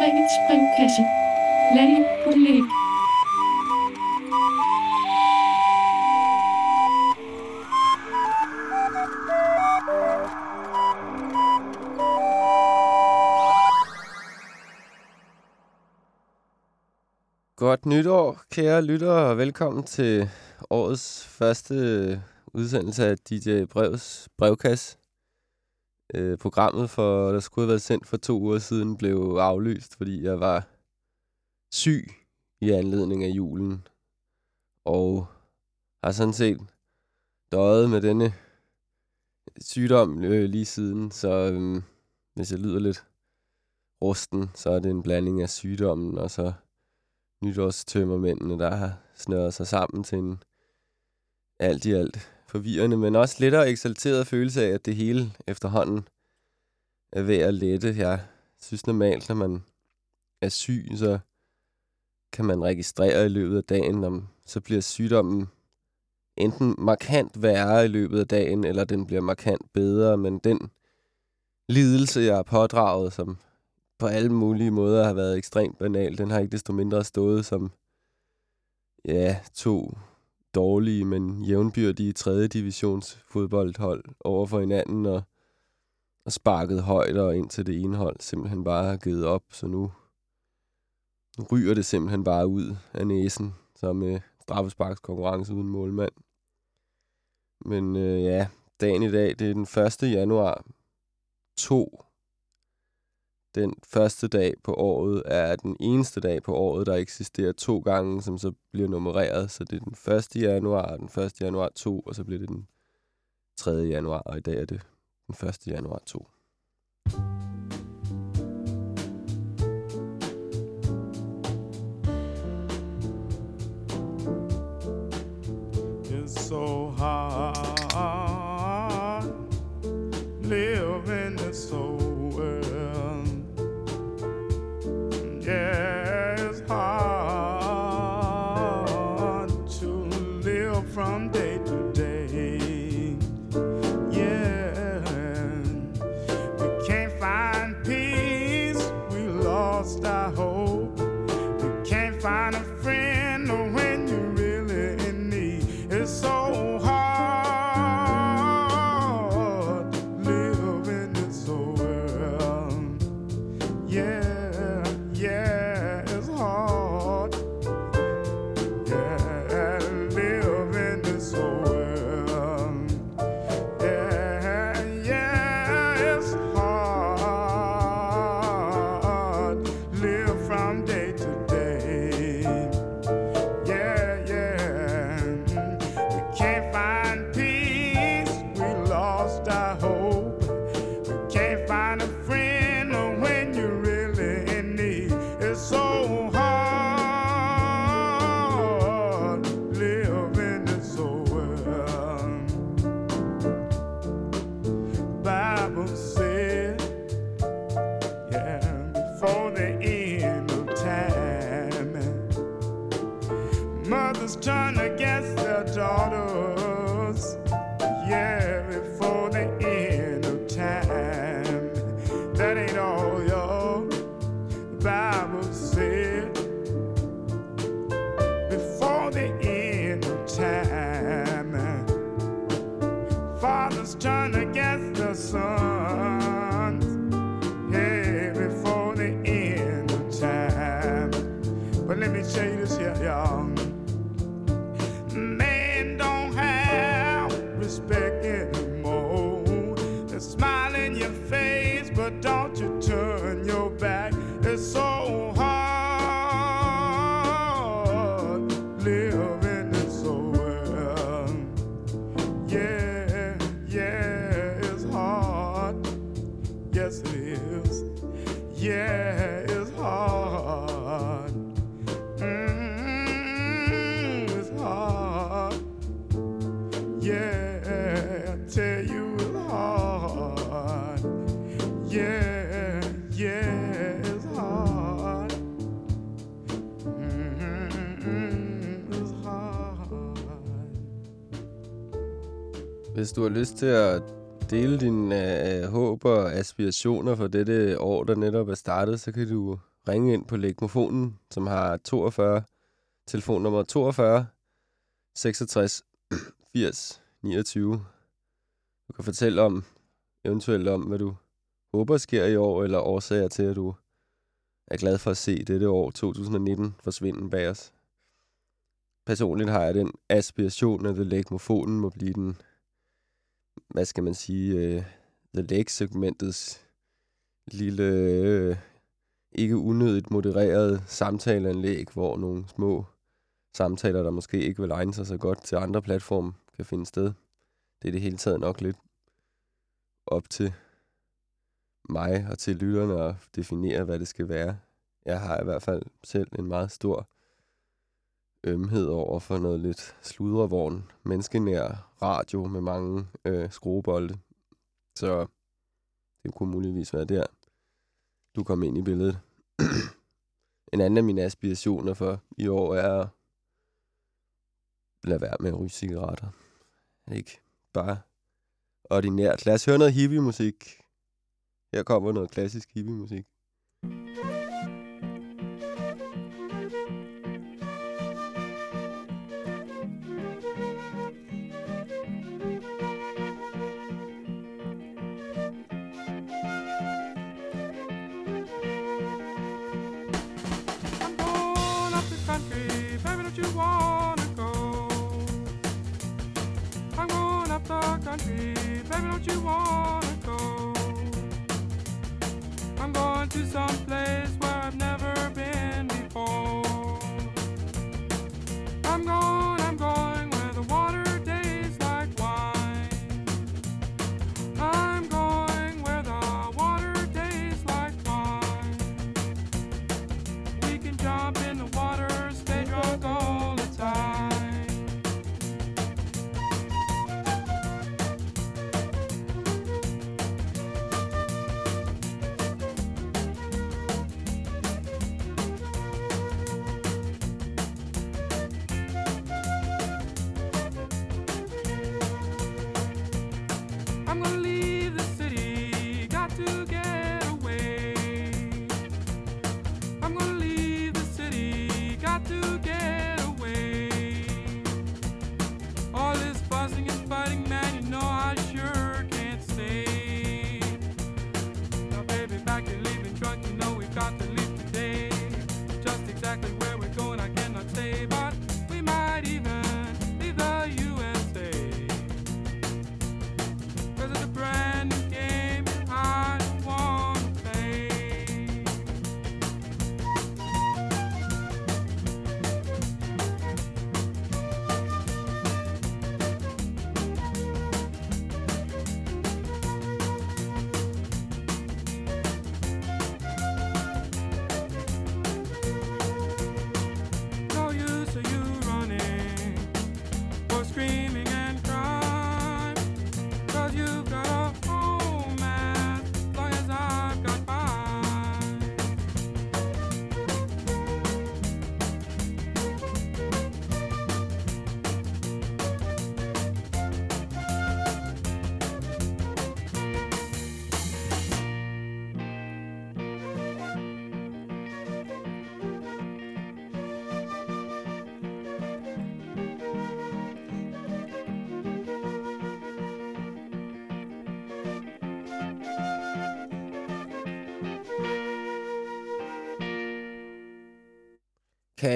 Margrethes brevkasse. Lally på læg. Godt nytår, kære lyttere, og velkommen til årets første udsendelse af DJ Brevs brevkasse. Øh, programmet, for, der skulle have været sendt for to uger siden, blev aflyst, fordi jeg var syg i anledning af julen. Og har sådan set døjet med denne sygdom øh, lige siden, så øh, hvis jeg lyder lidt rusten, så er det en blanding af sygdommen og så nytårstømmermændene, der har snøret sig sammen til en alt i alt forvirrende, men også lettere eksalteret følelse af, at det hele efterhånden er ved at lette. Jeg synes normalt, når man er syg, så kan man registrere i løbet af dagen, om så bliver sygdommen enten markant værre i løbet af dagen, eller den bliver markant bedre, men den lidelse, jeg har pådraget, som på alle mulige måder har været ekstremt banal, den har ikke desto mindre stået som ja, to dårlige, men jævnbyrdige 3. divisions fodboldhold over for hinanden, og, og sparket højt og ind til det ene hold simpelthen bare har givet op, så nu, nu ryger det simpelthen bare ud af næsen, som straffesparks straffesparkskonkurrence uden målmand. Men øh, ja, dagen i dag, det er den 1. januar 2 den første dag på året er den eneste dag på året, der eksisterer to gange, som så bliver nummereret. Så det er den 1. januar, den 1. januar 2, og så bliver det den 3. januar, og i dag er det den 1. januar 2. It's so hard du har lyst til at dele dine øh, håb og aspirationer for dette år, der netop er startet, så kan du ringe ind på Legmofonen, som har 42, telefonnummer 42 66 80 29. Du kan fortælle om, eventuelt om, hvad du håber sker i år, eller årsager til, at du er glad for at se dette år 2019 forsvinde bag os. Personligt har jeg den aspiration, at Legmofonen må blive den, hvad skal man sige, uh, The Lake-segmentets lille, uh, ikke unødigt modereret samtaleanlæg, hvor nogle små samtaler, der måske ikke vil egne sig så godt til andre platforme, kan finde sted. Det er det hele taget nok lidt op til mig og til lytterne at definere, hvad det skal være. Jeg har i hvert fald selv en meget stor ømhed over for noget lidt sludrevogn, menneskenær radio med mange øh, skruebolde. Så det kunne muligvis være der, du kom ind i billedet. en anden af mine aspirationer for i år er at lade være med at ryge cigaretter. Ikke bare ordinært. Lad os høre noget hippie-musik. Her kommer noget klassisk hippie-musik.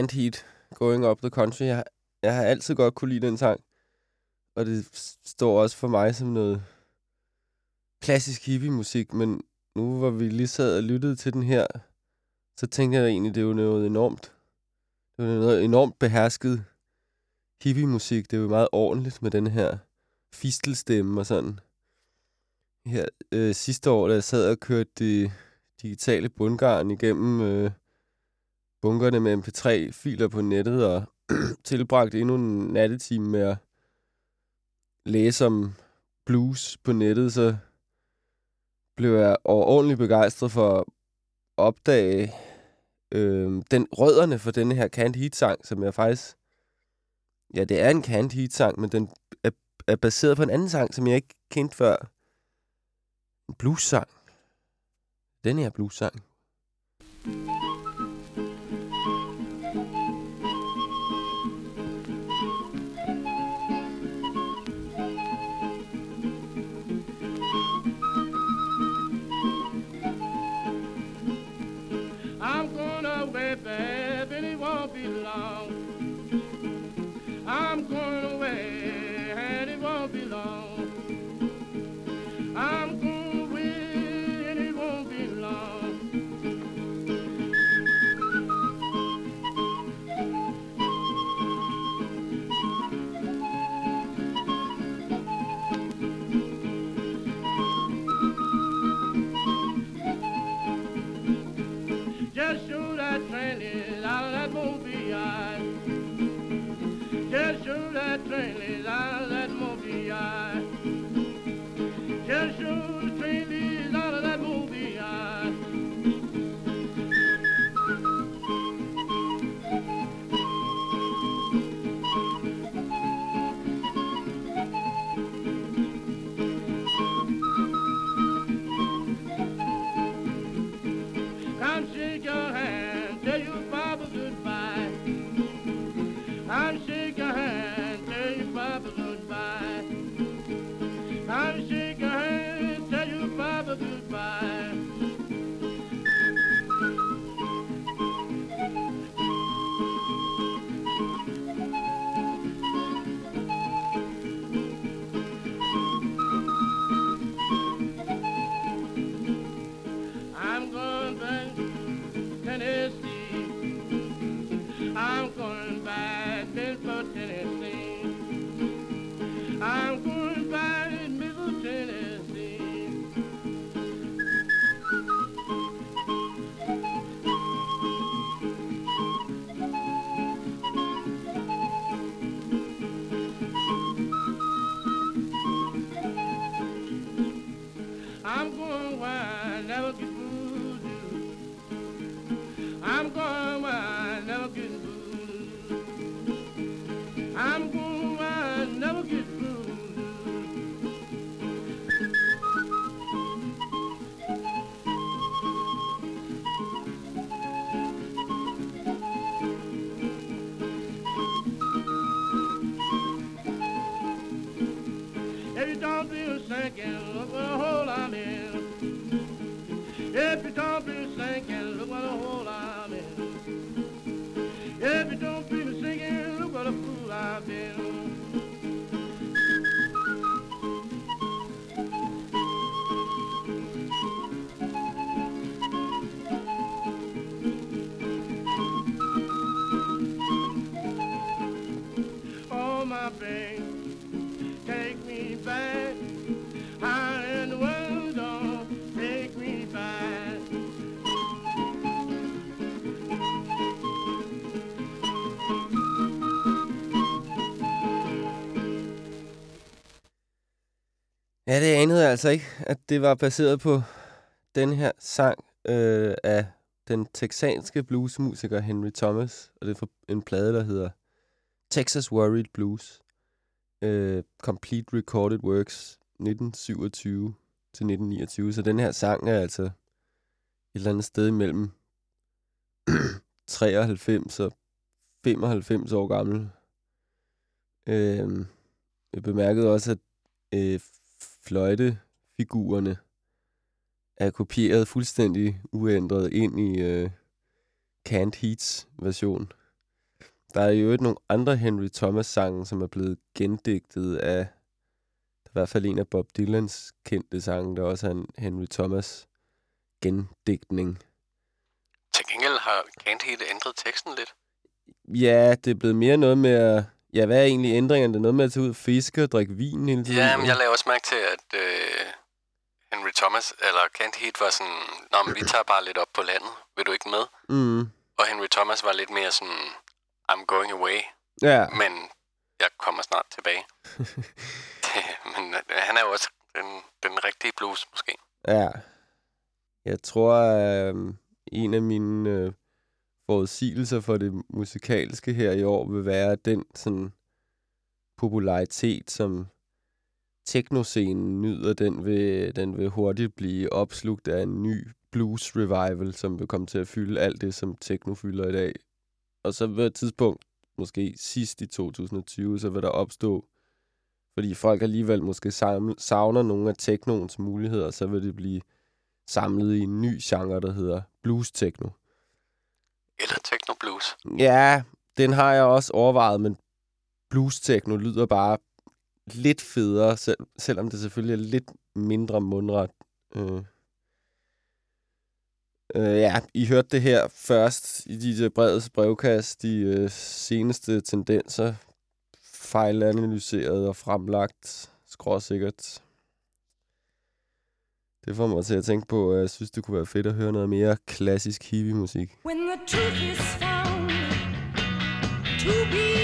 Can't Heat, Going Up the Country. Jeg, jeg har altid godt kunne lide den sang. Og det står også for mig som noget klassisk hippie-musik, men nu hvor vi lige sad og lyttede til den her, så tænkte jeg egentlig, det er jo noget enormt, det er noget enormt behersket hippie-musik. Det er jo meget ordentligt med den her fistelstemme og sådan. Her øh, sidste år, da jeg sad og kørte det digitale bundgarn igennem øh, bunkerne med mp3-filer på nettet og tilbragt endnu en nattetime med at læse om blues på nettet, så blev jeg overordentligt begejstret for at opdage øh, den rødderne for denne her Can't Heat-sang, som jeg faktisk... Ja, det er en Can't Heat-sang, men den er, er baseret på en anden sang, som jeg ikke kendte før. En blues-sang. Den her blues-sang. Mm. Altså ikke, at det var baseret på den her sang øh, af den texanske bluesmusiker Henry Thomas, og det er fra en plade, der hedder Texas Worried Blues. Øh, Complete Recorded Works 1927 til 1929. Så den her sang er altså et eller andet sted imellem 93 og 95 år gammel. Øh, jeg bemærkede også, at øh, fløjtefigurerne er kopieret fuldstændig uændret ind i øh, Canned Heats version. Der er jo ikke nogle andre Henry Thomas-sange, som er blevet gendigtet af i hvert fald en af Bob Dylans kendte sange, der også er en Henry Thomas gendigtning. Til gengæld har Can't Heat ændret teksten lidt. Ja, det er blevet mere noget med at... Ja, hvad er egentlig ændringerne? Det er noget med at tage ud og fiske og drikke vin hele tiden. Ja, men jeg lagde også mærke til, at øh, Henry Thomas, eller Can't Heat, var sådan, Nå, men vi tager bare lidt op på landet. Vil du ikke med? Mm, Og Henry Thomas var lidt mere sådan, I'm going away, ja. men jeg kommer snart tilbage. det, men øh, han er jo også den, den rigtige blues, måske. Ja. Jeg tror, øh, en af mine øh, forudsigelser for det musikalske her i år vil være den sådan popularitet, som teknoscenen nyder, den vil, den vil hurtigt blive opslugt af en ny blues revival, som vil komme til at fylde alt det, som techno fylder i dag. Og så ved et tidspunkt, måske sidst i 2020, så vil der opstå, fordi folk alligevel måske savner nogle af teknoens muligheder, så vil det blive samlet i en ny genre, der hedder blues techno. Eller techno blues. Ja, den har jeg også overvejet, men blues techno lyder bare lidt federe, selv, selvom det selvfølgelig er lidt mindre mundret. Øh. Øh, ja, I hørte det her først i de brevets brevkast, de øh, seneste tendenser, fejlanalyseret og fremlagt, skråsikkert. Det får mig til at tænke på, at jeg synes, det kunne være fedt at høre noget mere klassisk hippie-musik. When the truth is found to be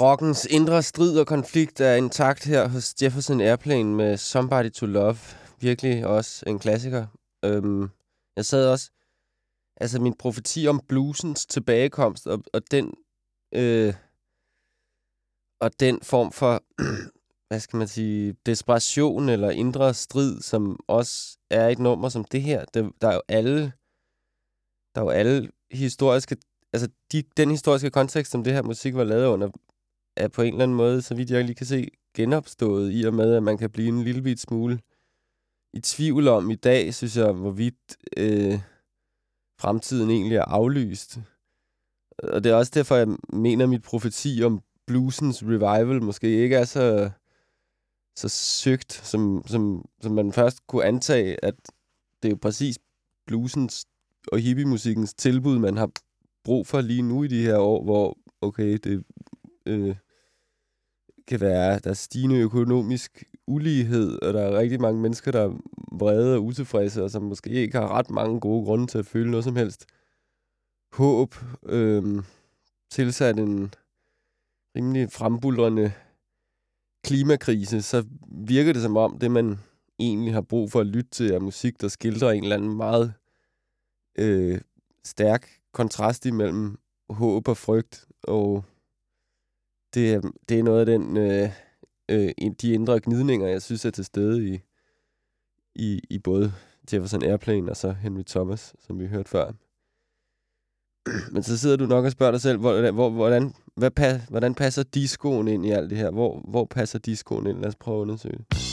rockens indre strid og konflikt er intakt her hos Jefferson Airplane med Somebody to Love. Virkelig også en klassiker. Øhm, jeg sad også... Altså, min profeti om bluesens tilbagekomst og, og den... Øh, og den form for, hvad skal man sige, desperation eller indre strid, som også er et nummer som det her. Det, der er jo alle, der er jo alle historiske, altså de, den historiske kontekst, som det her musik var lavet under, er på en eller anden måde, så vidt jeg lige kan se, genopstået i og med, at man kan blive en lille bit smule i tvivl om i dag, synes jeg, hvorvidt øh, fremtiden egentlig er aflyst. Og det er også derfor, jeg mener, at mit profeti om bluesens revival måske ikke er så, så søgt, som, som, som man først kunne antage, at det er jo præcis bluesens og hippiemusikkens tilbud, man har brug for lige nu i de her år, hvor, okay, det øh, kan være, der er stigende økonomisk ulighed, og der er rigtig mange mennesker, der er vrede og utilfredse, og som måske ikke har ret mange gode grunde til at føle noget som helst håb, øh, tilsat en rimelig frembulrende klimakrise, så virker det som om, det man egentlig har brug for at lytte til, er musik, der skildrer en eller anden meget øh, stærk kontrast imellem håb og frygt, og det, øhm, det er noget af den, øh, øh, de indre gnidninger, jeg synes er til stede i, i, i både Jefferson Airplane og så Henry Thomas, som vi hørte før. Men så sidder du nok og spørger dig selv, hvordan, hvor, hvordan, hvad, hvordan passer discoen ind i alt det her? Hvor, hvor passer discoen ind? Lad os prøve at undersøge det.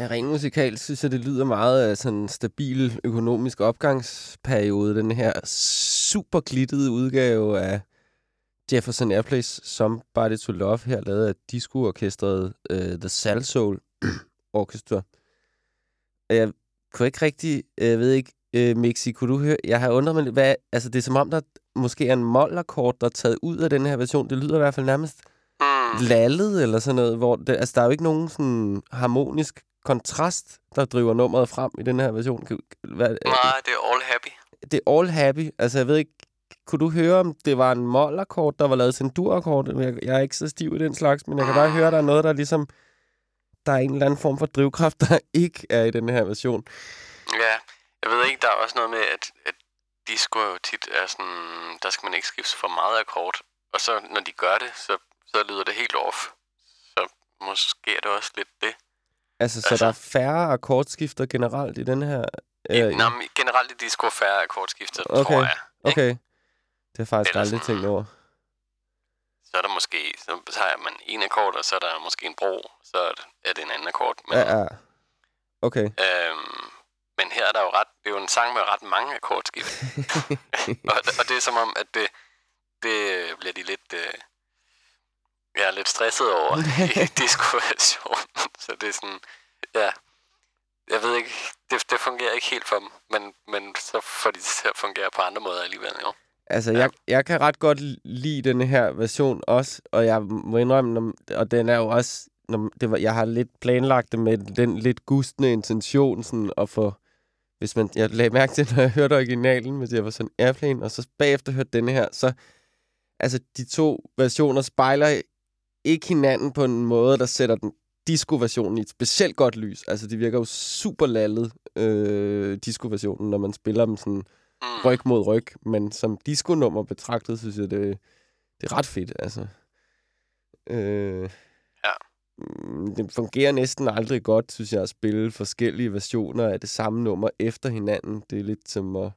Ja, rent musikalt synes jeg, det lyder meget af sådan en stabil økonomisk opgangsperiode. Den her super glittede udgave af Jefferson Airplays Somebody to Love, her lavet af disco-orkestret uh, The Salsoul Orchestra. Og jeg kunne ikke rigtig, jeg ved ikke, uh, Mixi, kunne du høre, jeg har undret mig lidt, hvad, altså det er som om, der måske er en mollakkord, der er taget ud af den her version. Det lyder i hvert fald nærmest Mm. lallet eller sådan noget, hvor det, altså, der er jo ikke nogen sådan harmonisk kontrast, der driver nummeret frem i den her version. Hvad, Nej, det er all happy. det er all happy. Altså, jeg ved ikke, kunne du høre, om det var en mollakkord, der var lavet til en dur-akkord? Jeg, jeg er ikke så stiv i den slags, men jeg kan bare høre, at der er noget, der ligesom... Der er en eller anden form for drivkraft, der ikke er i den her version. Ja, jeg ved ikke, der er også noget med, at, at disco jo tit er sådan, der skal man ikke skifte for meget akkord. Og så når de gør det, så, så lyder det helt off. Så måske er det også lidt det. Altså, så Altså- der er færre akkordskifter generelt i den her... Øh, Nå, men generelt i disco er færre akkordskifter, Okay. tror jeg. okay. Det har jeg faktisk Eller aldrig tænkt over. Så er der måske, så, har man en akkord, og så er der måske en bro, så er det- en anden akkord. Men, Ja, ja. Okay. Øhm, men her er der jo ret, det er jo en sang med ret mange akkordskift. og, og det er som om, at det, det bliver de lidt, øh, ja, lidt stresset over i disco-versionen. Så det er sådan, ja, jeg ved ikke, det, det fungerer ikke helt for dem, men, men så får de det til at fungere på andre måder alligevel, jo. Altså, Ja. jeg, jeg kan ret godt lide denne her version også, og jeg må indrømme, når, og den er jo også, når, det var, jeg har lidt planlagt det med den lidt gustne intention, sådan at få, hvis man, jeg lagde mærke til, når jeg hørte originalen med Jefferson Airplane, og så bagefter hørte denne her, så, altså, de to versioner spejler ikke hinanden på en måde, der sætter den disco-versionen i et specielt godt lys. Altså, det virker jo super lallet, øh, disco-versionen, når man spiller dem sådan Mm. ryg mod ryg, men som disco-nummer betragtet, synes jeg, det, det er ret fedt, altså. Øh, Ja. mm, Det fungerer næsten aldrig godt, synes jeg, at spille forskellige versioner af det samme nummer efter hinanden. Det er lidt som at,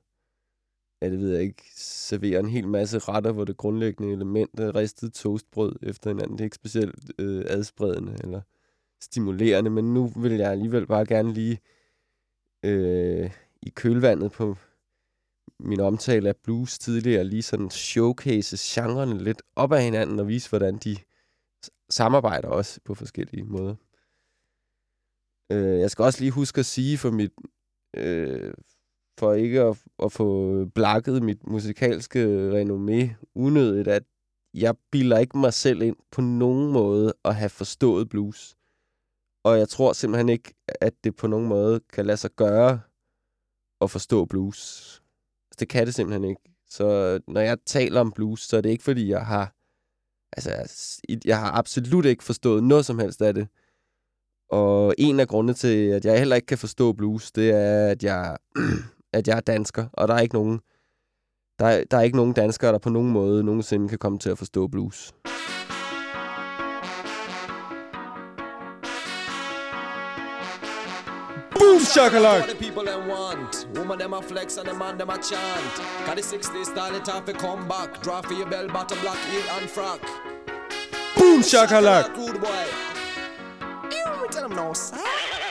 ja, det ved jeg ikke, serverer en hel masse retter, hvor det grundlæggende element er ristet toastbrød efter hinanden. Det er ikke specielt øh, adspredende eller stimulerende, men nu vil jeg alligevel bare gerne lige øh, i kølvandet på min omtale af blues tidligere, lige sådan showcase genrerne lidt op ad hinanden og vise, hvordan de samarbejder også på forskellige måder. Øh, jeg skal også lige huske at sige for mit, øh, for ikke at, at få blakket mit musikalske renommé unødigt, at jeg bilder ikke mig selv ind på nogen måde at have forstået blues. Og jeg tror simpelthen ikke, at det på nogen måde kan lade sig gøre at forstå blues. Altså, det kan det simpelthen ikke. Så når jeg taler om blues, så er det ikke, fordi jeg har... Altså, jeg- jeg har absolut ikke forstået noget som helst af det. Og en af grundene til, at jeg heller ikke kan forstå blues, det er, at jeg, at jeg er dansker, og der er ikke nogen... Der er, der er ikke nogen danskere, der på nogen måde nogensinde kan komme til at forstå blues. Boom, shakalak! The people them want. Woman them a flex and the man them a chant. Got the 60 style it off a come back. Draw for your bell bottom black heel and frock. Boom, shakalak! Rude boy. You tell them no, sir.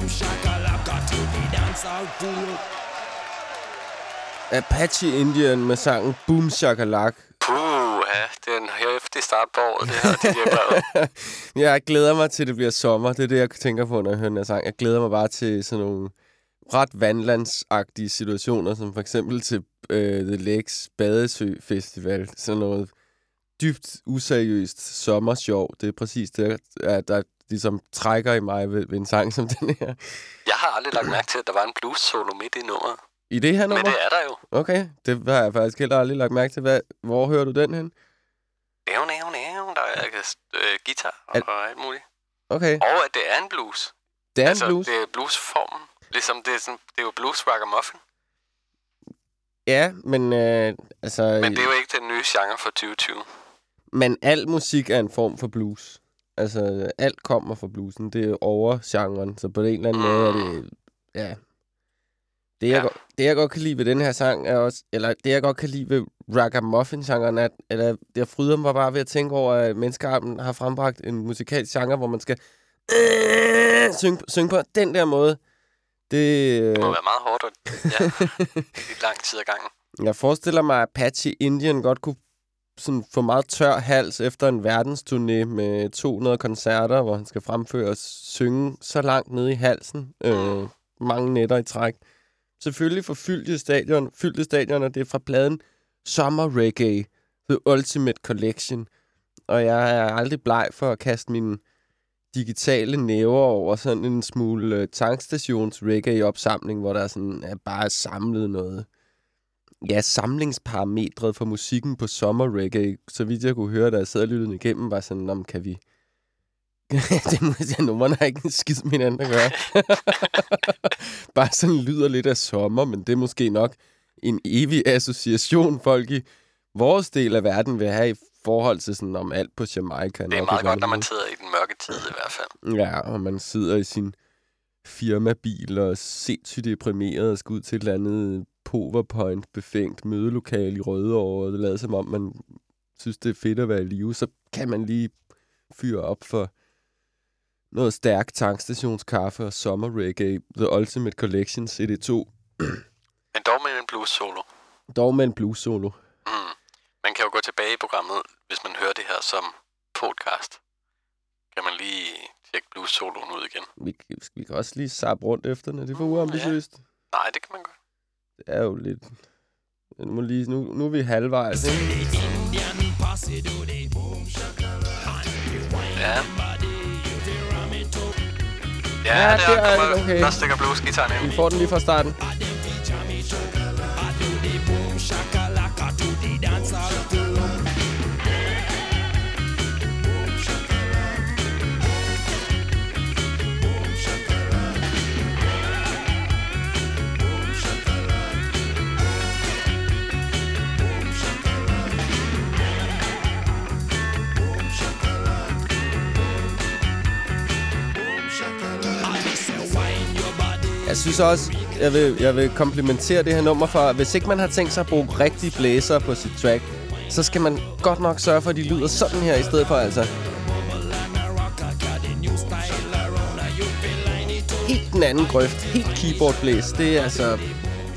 Boom shakalaka to the dance out full up? Apache Indian med sangen Boom Shakalak. Puh, ja, det er en hæftig start på året, det her, det her Jeg glæder mig til, at det bliver sommer. Det er det, jeg tænker på, når jeg hører den her sang. Jeg glæder mig bare til sådan nogle ret vandlandsagtige situationer, som for eksempel til øh, The Lakes Badesø Festival. Sådan noget dybt useriøst sommersjov. Det er præcis det, der, der ligesom trækker i mig ved, ved en sang som den her. Jeg har aldrig lagt mærke til, at der var en blues solo midt i nummeret. I det her Men nummer? det er der jo. Okay, det har jeg faktisk heller aldrig lagt mærke til. Hvad, hvor hører du den hen? Næv, næv, næv. Der er øh, guitar og, Al- og alt muligt. Okay, Og at det er en blues. det er altså, en blues. det er bluesformen. Ligesom det er, sådan, det er jo blues ragamuffin. Ja, men øh, altså... Men det er jo ikke den nye genre for 2020. Men al musik er en form for blues. Altså, alt kommer fra bluesen. Det er over-genren, så på en eller anden måde er det... Ja. Det jeg, Ja. godt, det, jeg godt kan lide ved den her sang, er også... Eller det, jeg godt kan lide ved ragamuffin-genren, er... Eller jeg fryder mig bare ved at tænke over, at menneskearten har frembragt en musikalsk genre, hvor man skal... Øh, synge, synge på den der måde. Det... Det må Øh, være meget hårdt og ja, lang tid ad gangen. jeg forestiller mig, at Apache Indian godt kunne sådan få meget tør hals efter en verdensturné med 200 koncerter, hvor han skal fremføre og synge så langt nede i halsen. Øh, mange nætter i træk. Selvfølgelig for fyldte stadion, fyldte stadion, og det er fra pladen Summer Reggae, The Ultimate Collection. Og jeg er aldrig bleg for at kaste mine digitale næver over sådan en smule øh, tankstations reggae-opsamling, hvor der sådan er bare samlet noget ja, samlingsparametret for musikken på sommer reggae, så vidt jeg kunne høre, da jeg sad og lyttede igennem, var sådan, om kan vi... det må jeg nummerne har ikke en skid med hinanden at gøre. Bare sådan lyder lidt af sommer, men det er måske nok en evig association, folk i vores del af verden vil have i forhold til sådan om alt på Jamaica. Det er meget godt, når man sidder i den mørke tid i hvert fald. Ja, og man sidder i sin firmabil og er sindssygt deprimeret og skal ud til et eller andet powerpoint befængt mødelokale i Rødovre, og det lader som om, man synes, det er fedt at være i live, så kan man lige fyre op for noget stærk tankstationskaffe og sommer reggae, The Ultimate Collection CD2, Men dog med en blues solo. dog med en blues solo. Mm. Man kan jo gå tilbage i programmet, hvis man hører det her som podcast. Kan man lige tjekke blues soloen ud igen. Vi, vi kan også lige sappe rundt efter, når det er for uambitiøst. Nej, det kan man godt. Er jo lidt... Nu, må lige, nu, nu er vi halvvejs, ikke? Ja. Ja, Ja, der det er kommer, okay. der stikker blues-gitaren Vi ind. får den lige fra starten. Synes også, jeg vil, jeg vil komplimentere det her nummer for, hvis ikke man har tænkt sig at bruge rigtige blæser på sit track, så skal man godt nok sørge for, at de lyder sådan her i stedet for, altså. Helt den anden grøft, helt keyboard-blæs, det er altså,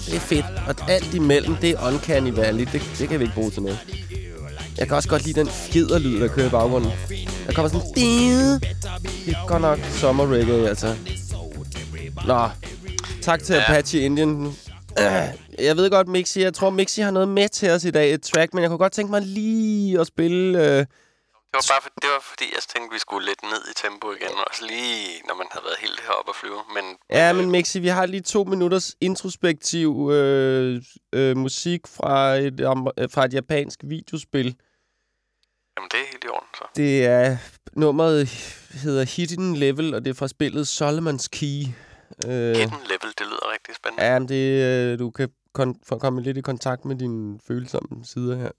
det er fedt. Og alt imellem, det er uncanny valley, det, det kan vi ikke bruge til noget. Jeg kan også godt lide den fjederlyd, der kører i baggrunden. Der kommer sådan en... Det er godt nok sommer reggae, altså. Nå, tak til Ja. Apache Indian. Jeg ved godt, Mixi, jeg tror, Mixi har noget med til os i dag, et track, men jeg kunne godt tænke mig lige at spille... Øh, Det var bare for, det var fordi, jeg tænkte, vi skulle lidt ned i tempo igen. Også lige, når man havde været helt heroppe at flyve. Men, ja, men øh, Mixi, vi har lige to minutters introspektiv øh, øh, musik fra et, øh, fra et japansk videospil. Jamen, det er helt i orden, så. Det er... Nummeret hedder Hidden Level, og det er fra spillet Solomon's Key. Øh, Hidden level, det lyder rigtig spændende. Ja, men det, øh, du kan kon- få komme lidt i kontakt med dine følsomme sider her.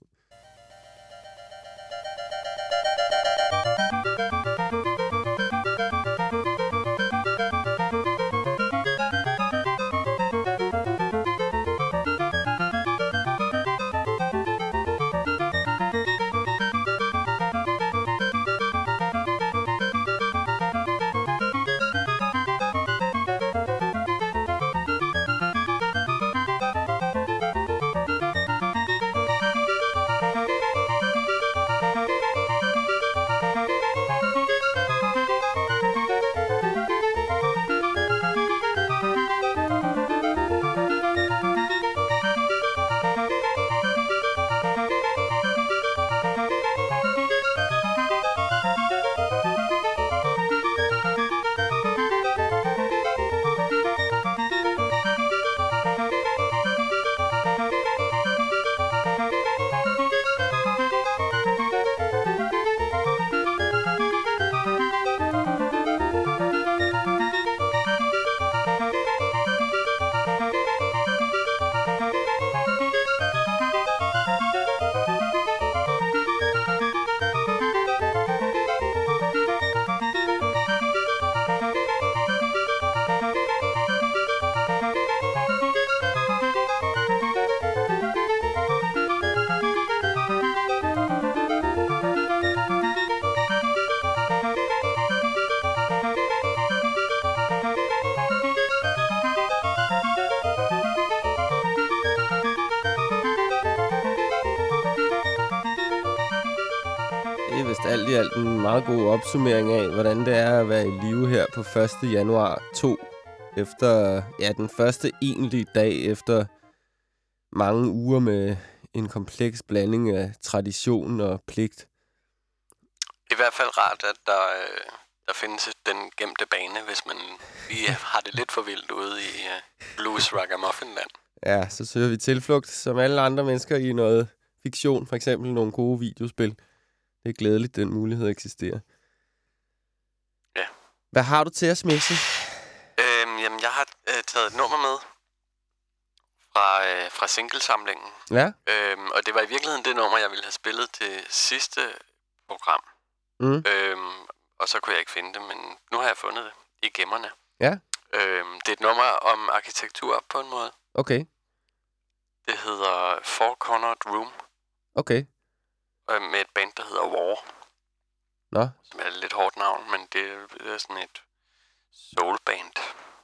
Det er vist alt i alt en meget god opsummering af, hvordan det er at være i live her på 1. januar 2. Efter, ja, den første egentlige dag efter mange uger med en kompleks blanding af tradition og pligt. I hvert fald rart, at der, øh, der findes den gemte bane, hvis man lige har det lidt for vildt ude i øh, blues ragamuffin-land. Ja, så søger vi tilflugt som alle andre mennesker i noget fiktion, for eksempel nogle gode videospil. Det er glædeligt, den mulighed eksisterer. Ja. Hvad har du til os, Mixi? Øhm, jamen, jeg har øh, taget et nummer med fra, øh, fra singlesamlingen. Ja? Øhm, og det var i virkeligheden det nummer, jeg ville have spillet til sidste program. Mm. Øhm, og så kunne jeg ikke finde det, men nu har jeg fundet det i gemmerne. Ja. Øhm, det er et nummer om arkitektur på en måde. Okay, Det hedder Four Cornered Room okay. Øh, med et band, der hedder War. Nå. Som er et lidt hårdt navn, men det er, sådan et soulband.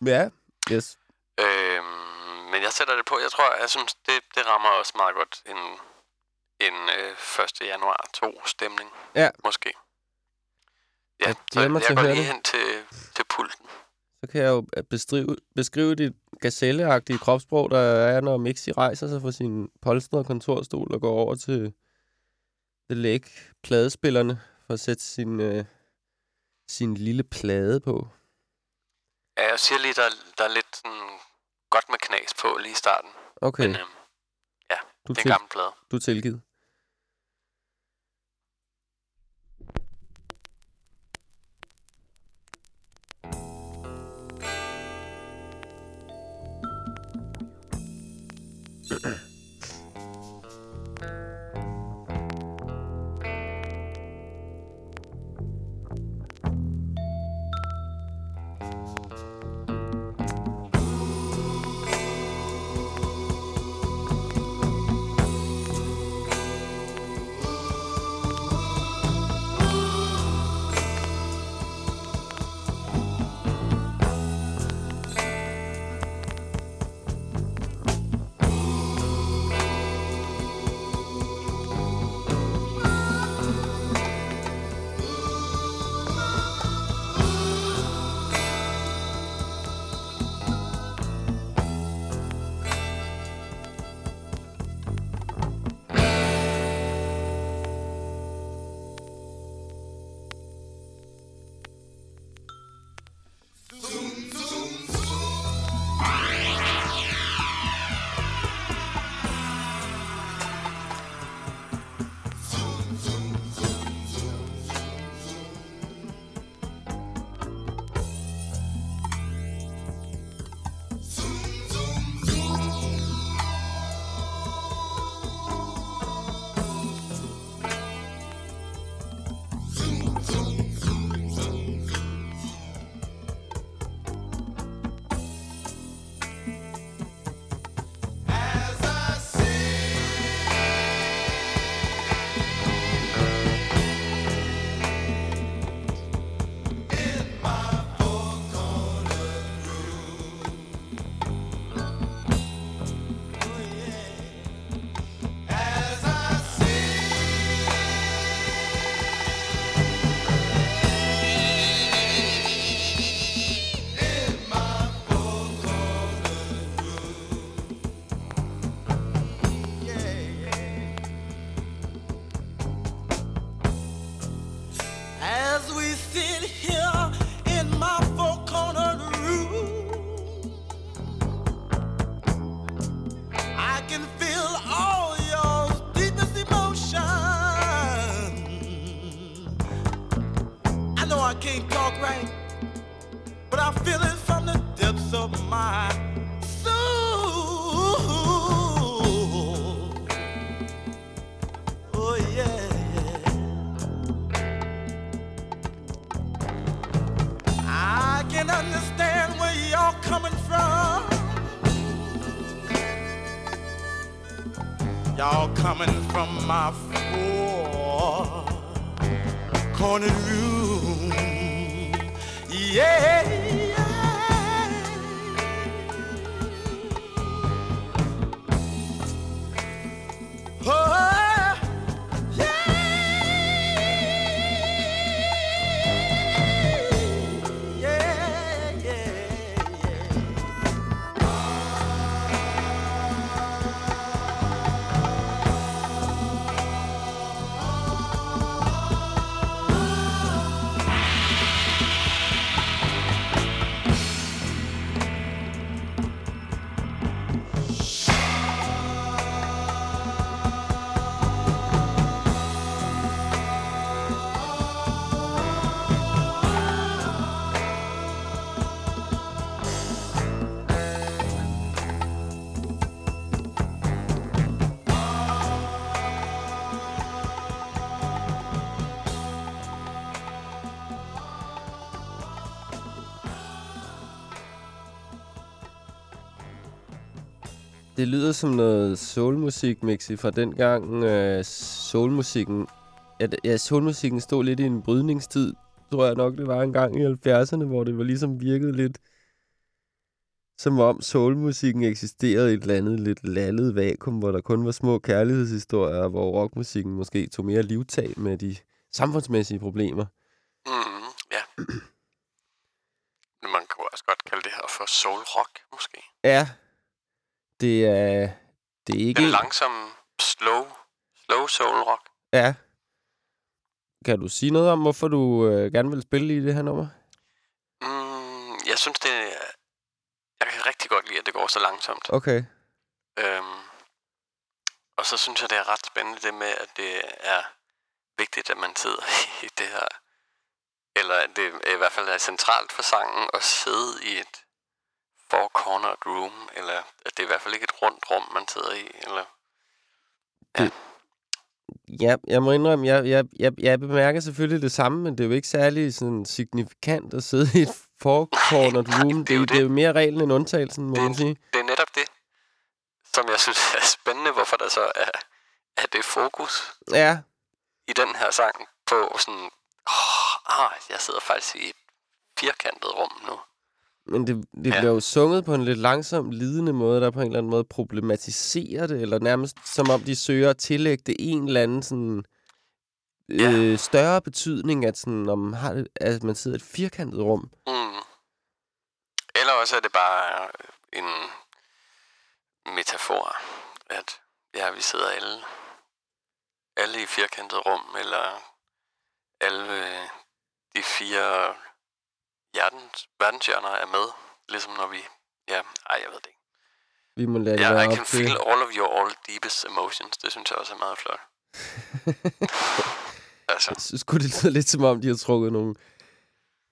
Ja, yes. Øhm, men jeg sætter det på. Jeg tror, jeg synes, det, det rammer også meget godt en, en øh, 1. januar 2 stemning. Ja. Måske. Ja, Jeg glæder mig jeg til at høre lige hen til, til pulten. Så kan jeg jo beskrive, beskrive dit gazelleagtige kropssprog, der er, når Mixi rejser sig fra sin polstrede kontorstol og går over til The Lake pladespillerne for at sætte sin, øh, sin lille plade på. Ja, jeg siger lige, der, der er lidt sådan godt med knas på lige i starten. Okay, Men øhm, du, det er en gammel plade. du er tilgivet. My Det lyder som noget soulmusik, Mixi, fra dengang øh, soulmusikken... D- ja, soulmusikken stod lidt i en brydningstid, tror jeg nok, det var en gang i 70'erne, hvor det var ligesom virkede lidt som om soulmusikken eksisterede i et eller andet lidt lallet vakuum, hvor der kun var små kærlighedshistorier, hvor rockmusikken måske tog mere livtag med de samfundsmæssige problemer. Mm, ja. Man kunne også godt kalde det her for soul rock, måske. Ja, det er, det er ikke... Den langsomme, slow, slow soul rock. Ja. Kan du sige noget om, hvorfor du øh, gerne vil spille i det her nummer? Mm, jeg synes, det er... Jeg kan rigtig godt lide, at det går så langsomt. Okay. Øhm, så synes jeg, det er ret spændende det med, at det er vigtigt, at man sidder i det her, eller at det i hvert fald er centralt for sangen at sidde i et four-cornered room, eller at det er i hvert fald ikke et rundt rum, man sidder i, eller... Ja, jeg må indrømme, jeg, jeg, jeg, jeg bemærker selvfølgelig det samme, men det er jo ikke særlig sådan signifikant at sidde i et four-cornered Nej, room. det er jo det, det er jo mere reglen end undtagelsen, må Det man sige. Det er netop det, som jeg synes er spændende, hvorfor der så er, er det fokus Ja, i den her sang på sådan, åh, ah, jeg sidder faktisk i et firkantet rum nu. Men det, det Ja. bliver jo sunget på en lidt langsom, lidende måde, der på en eller anden måde problematiserer det, eller nærmest som om de søger at tillægge det en eller anden sådan, Ja. øh, større betydning, at, sådan, om har det, at man sidder i et firkantet rum. Mm. Eller også er det bare en metafor, at ja, vi sidder alle, alle i firkantet rum, eller alle øh, de fire hjertens, verdenshjørner er med, ligesom når vi, ja, ej, jeg ved det ikke. Vi må lade det Ja, være I can til... feel all of your all deepest emotions. Det synes jeg også er meget flot. altså, Jeg synes det lyder lidt som om, de har trukket nogle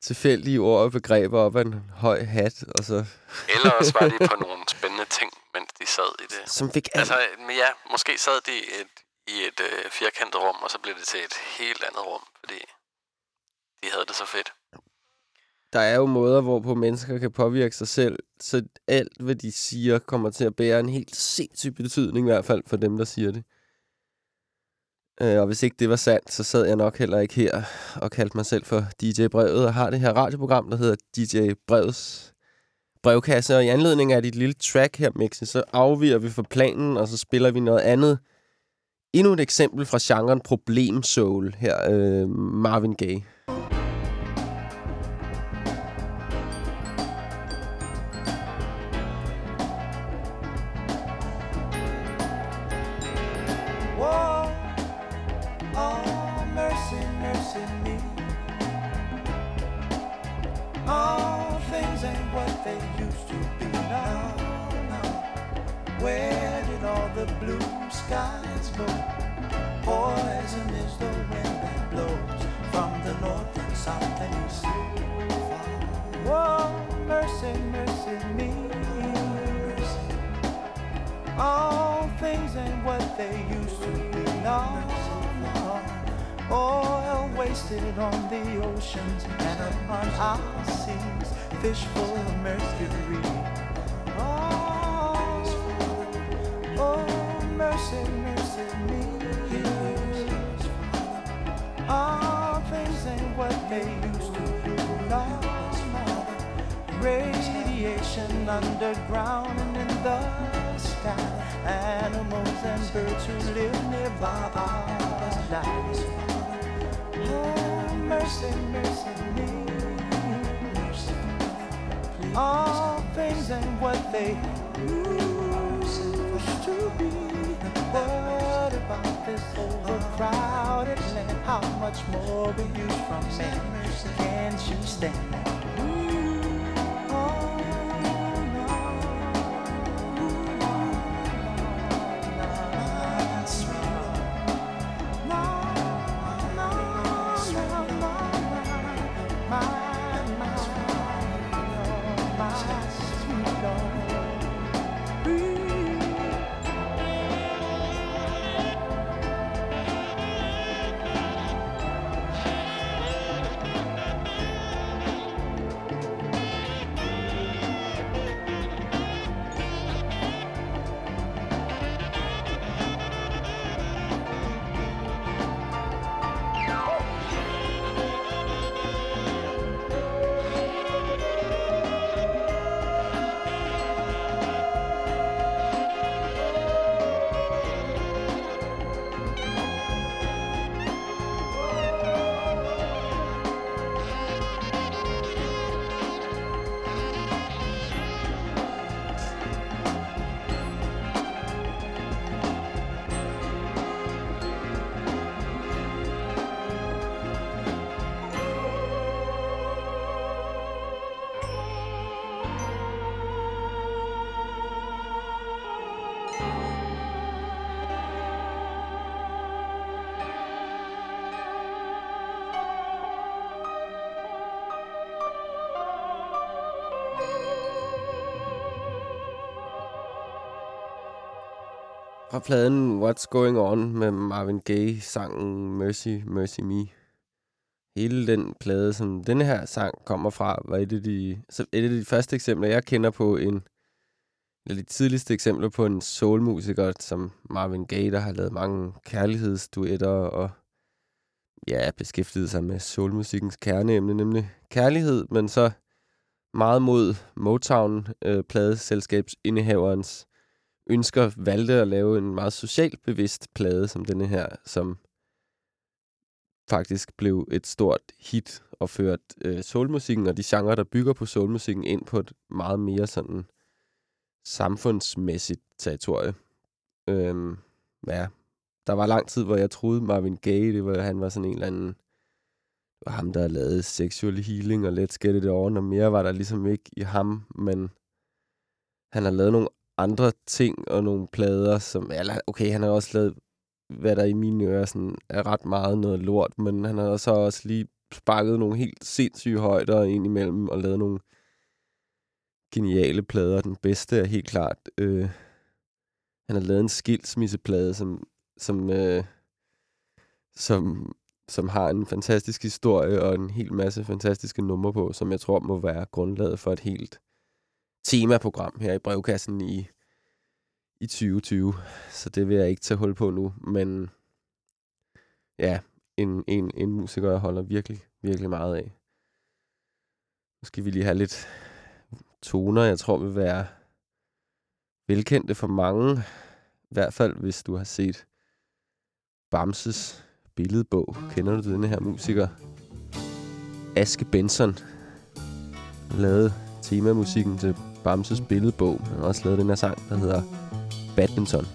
tilfældige ord og begreber op af en høj hat, og så, eller også var de på nogle spændende ting, mens de sad i det. som fik alt. Altså, men ja, måske sad de i et, i et øh, firkantet rum, og så blev det til et helt andet rum, fordi de havde det så fedt. Der er jo måder, hvorpå mennesker kan påvirke sig selv, så alt, hvad de siger, kommer til at bære en helt sindssyg betydning, i hvert fald for dem, der siger det. Øh, og hvis ikke det var sandt, så sad jeg nok heller ikke her og kaldte mig selv for DJ Brevet, og har det her radioprogram, der hedder DJ Brevets brevkasse. Og i anledning af dit lille track her, Mixi, så afviger vi fra planen, og så spiller vi noget andet. Endnu et eksempel fra genren Problem Soul her, øh, Marvin Gaye. What they used to be now. now. Where did all the blue skies go? Poison is the wind that blows from the north and south and east. Whoa, mercy, mercy me. All things ain't what they used to be. No, no. Oil wasted on the oceans and upon our seas, fish of mercury. Oh, oh, mercy, mercy me. All things ain't what they used to be. No. Radiation underground and in the sky. Animals and birds who live nearby are dying. Oh, mercy, mercy me. All things ain't what they used to be. What about this overcrowded land? How much more abuse from man? Can't you stand that? Fra pladen What's Going On med Marvin Gaye, sangen Mercy, Mercy Me. Hele den plade, som denne her sang kommer fra, var et af de, så et af de første eksempler, jeg kender på en, eller de tidligste eksempler på en soulmusiker, som Marvin Gaye, der har lavet mange kærlighedsduetter og ja, beskæftiget sig med soulmusikkens kerneemne, nemlig kærlighed, men så meget mod Motown, øh, pladeselskabsindehaverens ønsker, valgte at lave en meget socialt bevidst plade som denne her, som faktisk blev et stort hit og ført øh, soulmusikken og de genrer, der bygger på soulmusikken, ind på et meget mere sådan samfundsmæssigt territorie. Øhm, ja, der var lang tid, hvor jeg troede Marvin Gaye, det var, han var sådan en eller anden, det var ham, der havde lavet Sexual Healing og Let's Get It On, og mere var der ligesom ikke i ham, men han har lavet nogle andre ting og nogle plader, som, eller okay, han har også lavet, hvad der i mine ører sådan, er ret meget noget lort, men han har så også lige sparket nogle helt sindssyge højder ind imellem og lavet nogle geniale plader. Den bedste er helt klart, øh, han har lavet en skilsmisseplade, som, som, øh, som, som har en fantastisk historie og en hel masse fantastiske numre på, som jeg tror må være grundlaget for et helt temaprogram her i brevkassen i, i 2020. Så det vil jeg ikke tage hul på nu, men ja, en, en, en musiker, jeg holder virkelig, virkelig meget af. Nu skal vi lige have lidt toner, jeg tror vil være velkendte for mange. I hvert fald, hvis du har set Bamses billedbog. Kender du denne her musiker? Aske Benson lavede temamusikken til Bamses billedbog. Han har også lavet den her sang, der hedder Badminton.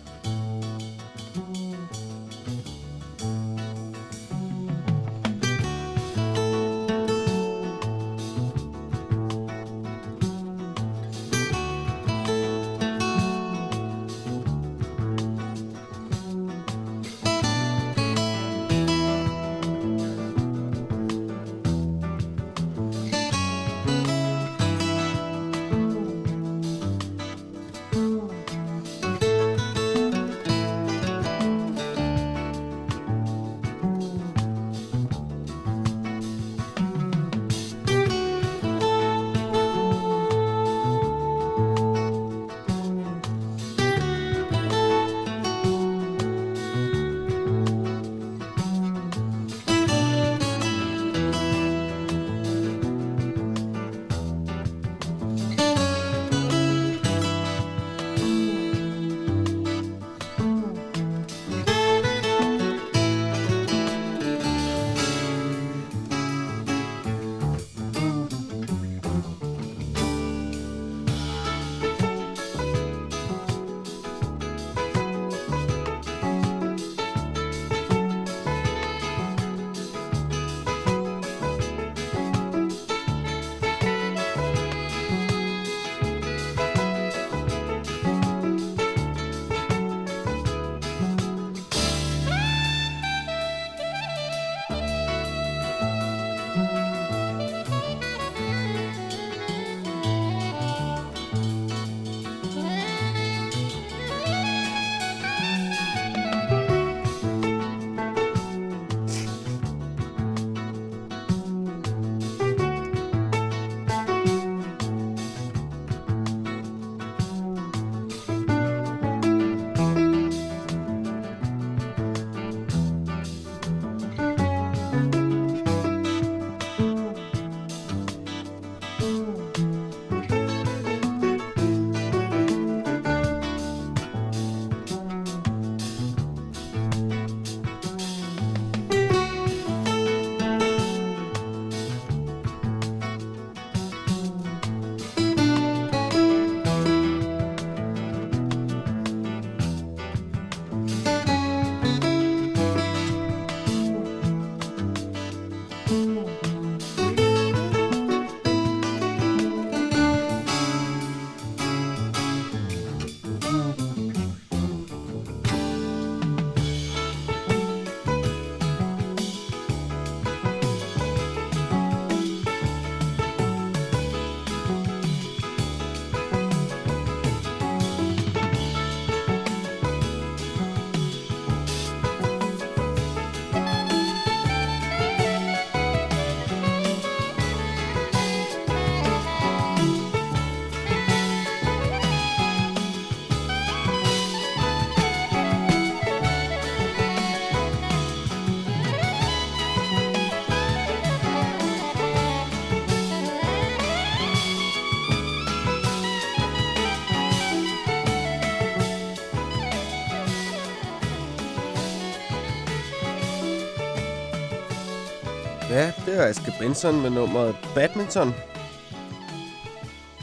Det er Aske Benson med nummeret Badminton.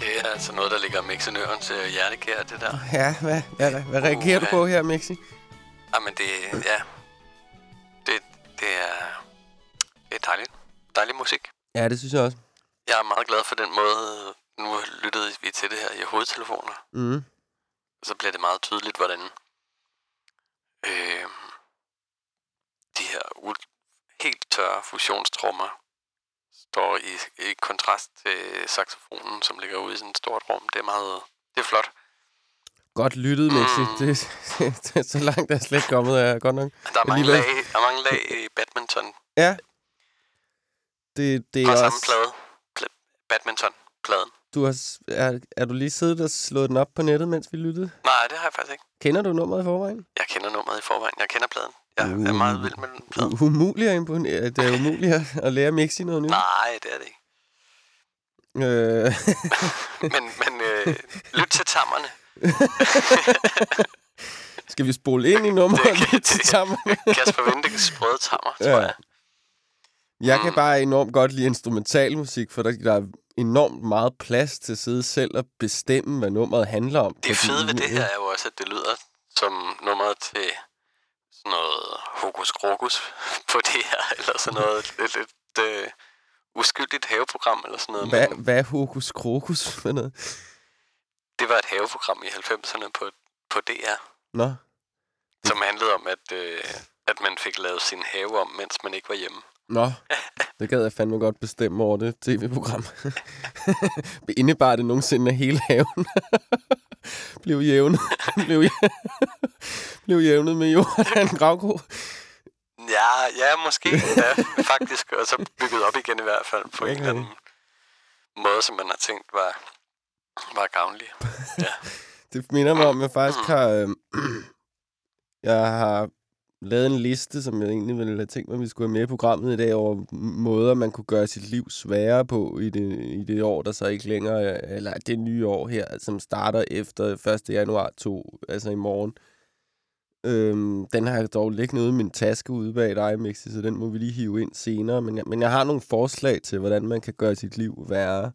Det er altså noget, der ligger Mixenøren til hjertekær, det der. Ja, hvad, hvad, hvad, hvad reagerer du på her, Mixi? Jamen, det, ja, det, det er, det er dejligt. Dejlig musik. Ja, det synes jeg også. Jeg er meget glad for den måde, nu lyttede vi til det her i hovedtelefoner. Mm. så bliver det meget tydeligt, hvordan øh, de her helt tørre fusionstrummer står i, i kontrast til saxofonen, som ligger ude i sådan et stort rum. Det er meget, det er flot. Godt lyttet, Mixi. Mm. Det, det, er så langt, der er slet ikke kommet af. Godt nok. Der er mange lag, der er mange lag i badminton Ja. Det, det er fra også... samme plade. Pla- badminton-pladen. Du har, er, er du lige siddet og slået den op på nettet, mens vi lyttede? Nej, det har jeg faktisk ikke. Kender du nummeret i forvejen? Jeg kender nummeret i forvejen. Jeg kender pladen. Jeg er Uh. meget vild med den plade. U- umuligt at imponere. Det er umuligt at, lære Mixi noget nyt. Nej, det er det ikke. Øh, Men, men øh, lyt til tammerne. skal vi spole ind i nummeret Det til det- sammen? Kasper Vindings sprøde tammer, tror Ja. jeg. Jeg kan Mm. bare enormt godt lide instrumentalmusik, for der, der er enormt meget plads til at sidde selv og bestemme, hvad nummeret handler om. Det fede ved det her er jo også, at det lyder som nummeret til sådan noget hokus krokus på det her, eller sådan noget lidt, lidt øh, uskyldigt haveprogram, eller sådan noget. Hvad, Men hvad er hokus krokus for noget? det var et haveprogram i 90'erne på, på DR, Nå, som handlede om, at, øh, at man fik lavet sin have om, mens man ikke var hjemme. nå. Det gad jeg fandme godt bestemme over det tv-program. Indebar det nogensinde, at hele haven blev jævnet, blev, blev jævnet med Johan Gravko? Ja, ja, måske ja, faktisk, og så bygget op igen i hvert fald på okay. en eller anden måde, som man har tænkt var, var gavnlig. Det minder mig om, at jeg faktisk har... Øh, jeg har lavet en liste, som jeg egentlig ville have tænkt mig, at vi skulle have med i programmet i dag, over måder, man kunne gøre sit liv sværere på i det, i det år, der så ikke længere... er- Eller det nye år her, som starter efter 1. januar 2, altså i morgen. Øhm, den har jeg dog liggende ude i min taske ude bag dig, Mixi, så den må vi lige hive ind senere. Men jeg, men jeg har nogle forslag til, hvordan man kan gøre sit liv værre.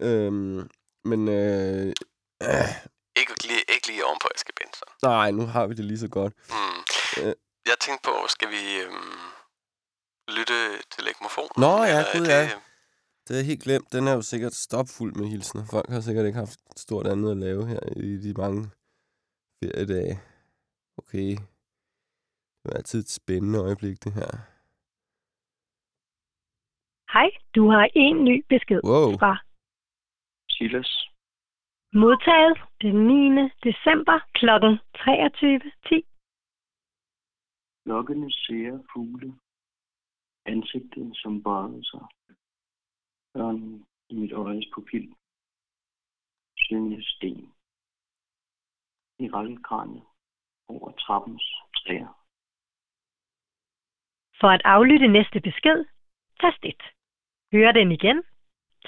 Øhm, men øh, øh, Ikke lige, ikke lige oven på Eske Benson. nej, nu har vi det lige så godt. Hmm. Øh. Jeg tænkte på, skal vi øhm, lytte til legmofonen? Nå, ja, gud, det, ja. Det er helt glemt. Den er jo sikkert stopfuld med hilsner. Folk har sikkert ikke haft stort andet at lave her i de mange feriedage. Okay. Det er altid et spændende øjeblik, det her. Hej, du har en ny besked Wow. fra Silas. modtaget den 9. december kl. 23.10. Lokkende ser fugle. Ansigtet som bøjede sig. Ørnen i mit øjes pupil. Syngende sten. I rakkelkraniet over trappens træer. For at aflytte næste besked, tast 1. Hør den igen,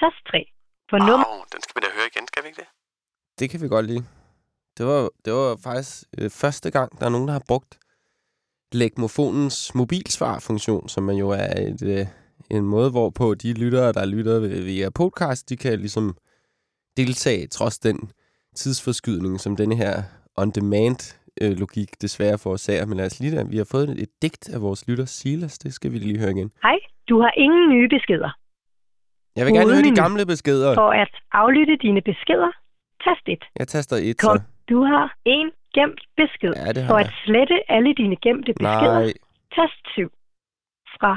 tast 3. For nummer den skal vi da høre igen, skal vi ikke det? Det kan vi godt lide. Det var, det var faktisk øh, første gang, der er nogen, der har brugt Legmofonens mobilsvar-funktion, som man jo er et, øh, en måde, hvorpå de lyttere, der lytter via podcast, de kan ligesom deltage trods den tidsforskydning, som denne her on-demand-logik desværre forårsager. Men lad os lige da, vi har fået et, et digt af vores lytter Silas, det skal vi lige høre igen. Hej, du har ingen nye beskeder. Jeg vil gerne høre de gamle beskeder. For at aflytte dine beskeder, tast 1. Jeg taster et, Kom. så. Du har en gemt besked. Ja, det For har at jeg. slette alle dine gemte beskeder, Nej, tast 7. Fra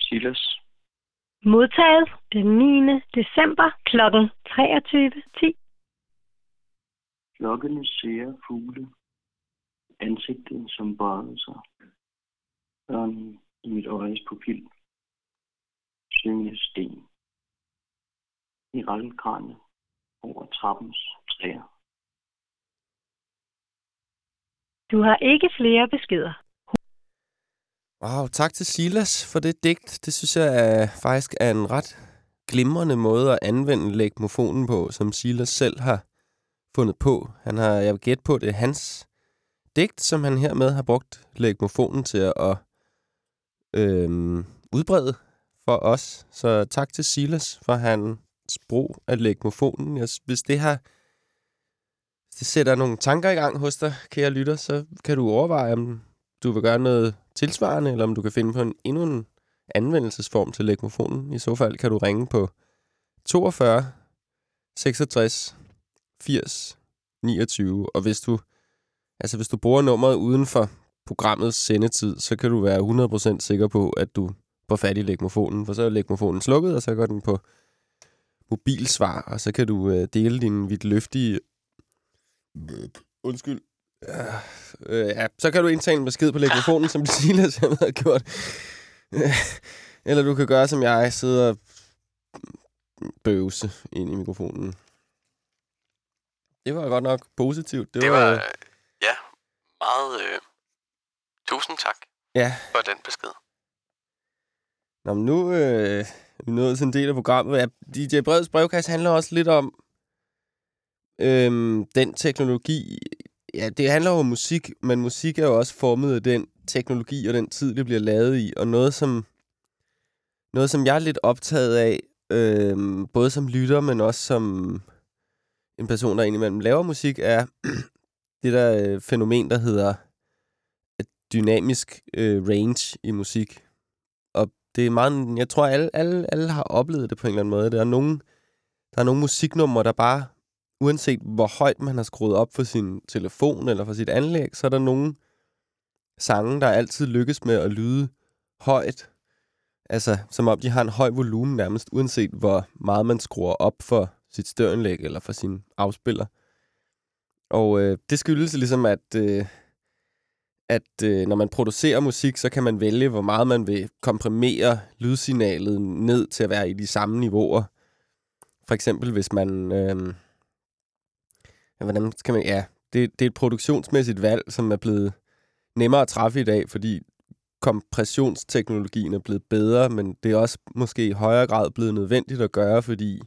Silas. modtaget den 9. december kl. 23.10. Lokkende ser fugle. Ansigtet som bøjede sig. Ørnen i mit øjes pupil. Syngende sten. I rakkelkraniet over trappens træer. Du har ikke flere beskeder. Wow, tak til Silas for det digt. Det synes jeg er, faktisk er en ret glimrende måde at anvende legmofonen på, som Silas selv har fundet på. Han har, jeg vil gætte på, det er hans digt, som han hermed har brugt legmofonen til at øhm, udbrede for os. Så tak til Silas for hans brug af legmofonen. Jeg, hvis det har det sætter nogle tanker i gang hos dig, kære lytter, så kan du overveje, om du vil gøre noget tilsvarende, eller om du kan finde på en endnu en anvendelsesform til legmofonen. I så fald kan du ringe på 42 66 80 29, og hvis du altså hvis du bruger nummeret uden for programmets sendetid, så kan du være 100% sikker på, at du får fat i legmofonen, for så er legmofonen slukket, og så går den på mobilsvar, og så kan du øh, dele din vidtløftige... Undskyld. Ja, øh, ja, så kan du indtage en besked på legmofonen, som Silas har gjort. Eller du kan gøre, som jeg, sidder og bøvse ind i mikrofonen. Det var godt nok positivt. Det var, øh, ja, meget... Øh, tusind tak Ja, for den besked. Nå, men nu øh, er vi nået til en del af programmet. Ja, DJ Breds brevkasse handler også lidt om øhm, den teknologi. Ja, det handler jo om musik, men musik er jo også formet af den teknologi og den tid, det bliver lavet i. Og noget, som, noget, som jeg er lidt optaget af, øhm, både som lytter, men også som en person, der indimellem laver musik, er det der øh, fænomen, der hedder dynamisk øh, range i musik Og det er meget, jeg tror, alle, alle, alle har oplevet det på en eller anden måde. Der er nogle, der er nogle musiknumre, der bare, uanset hvor højt man har skruet op for sin telefon eller for sit anlæg, så er der nogle sange, der altid lykkes med at lyde højt. Altså, som om de har en høj volumen nærmest, uanset hvor meget man skruer op for sit støranlæg eller for sin afspiller. Og øh, det skyldes ligesom, at... Øh, at øh, når man producerer musik, så kan man vælge, hvor meget man vil komprimere lydsignalet ned til at være i de samme niveauer. For eksempel, hvis man... Øh, ja, hvordan skal man... Ja, det, det er et produktionsmæssigt valg, som er blevet nemmere at træffe i dag, fordi kompressionsteknologien er blevet bedre, men det er også måske i højere grad blevet nødvendigt at gøre, fordi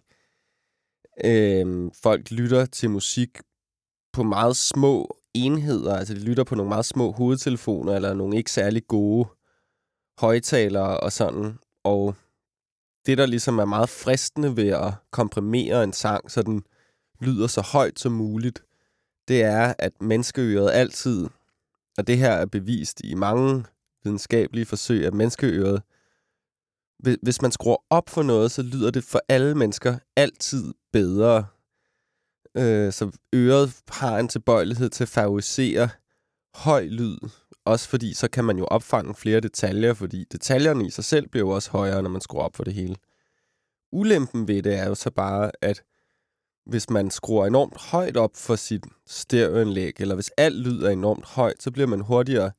øh, folk lytter til musik på meget små enheder, altså de lytter på nogle meget små hovedtelefoner, eller nogle ikke særlig gode højtalere og sådan. Og det, der ligesom er meget fristende ved at komprimere en sang, så den lyder så højt som muligt, det er, at menneskeøret altid, og det her er bevist i mange videnskabelige forsøg, at menneskeøret, hvis man skruer op for noget, så lyder det for alle mennesker altid bedre Øh, så øret har en tilbøjelighed til at favorisere høj lyd. Også fordi, så kan man jo opfange flere detaljer, fordi detaljerne i sig selv bliver jo også højere, når man skruer op for det hele. Ulempen ved det er jo så bare, at hvis man skruer enormt højt op for sit stereoanlæg, eller hvis alt lyd er enormt højt, så bliver man hurtigere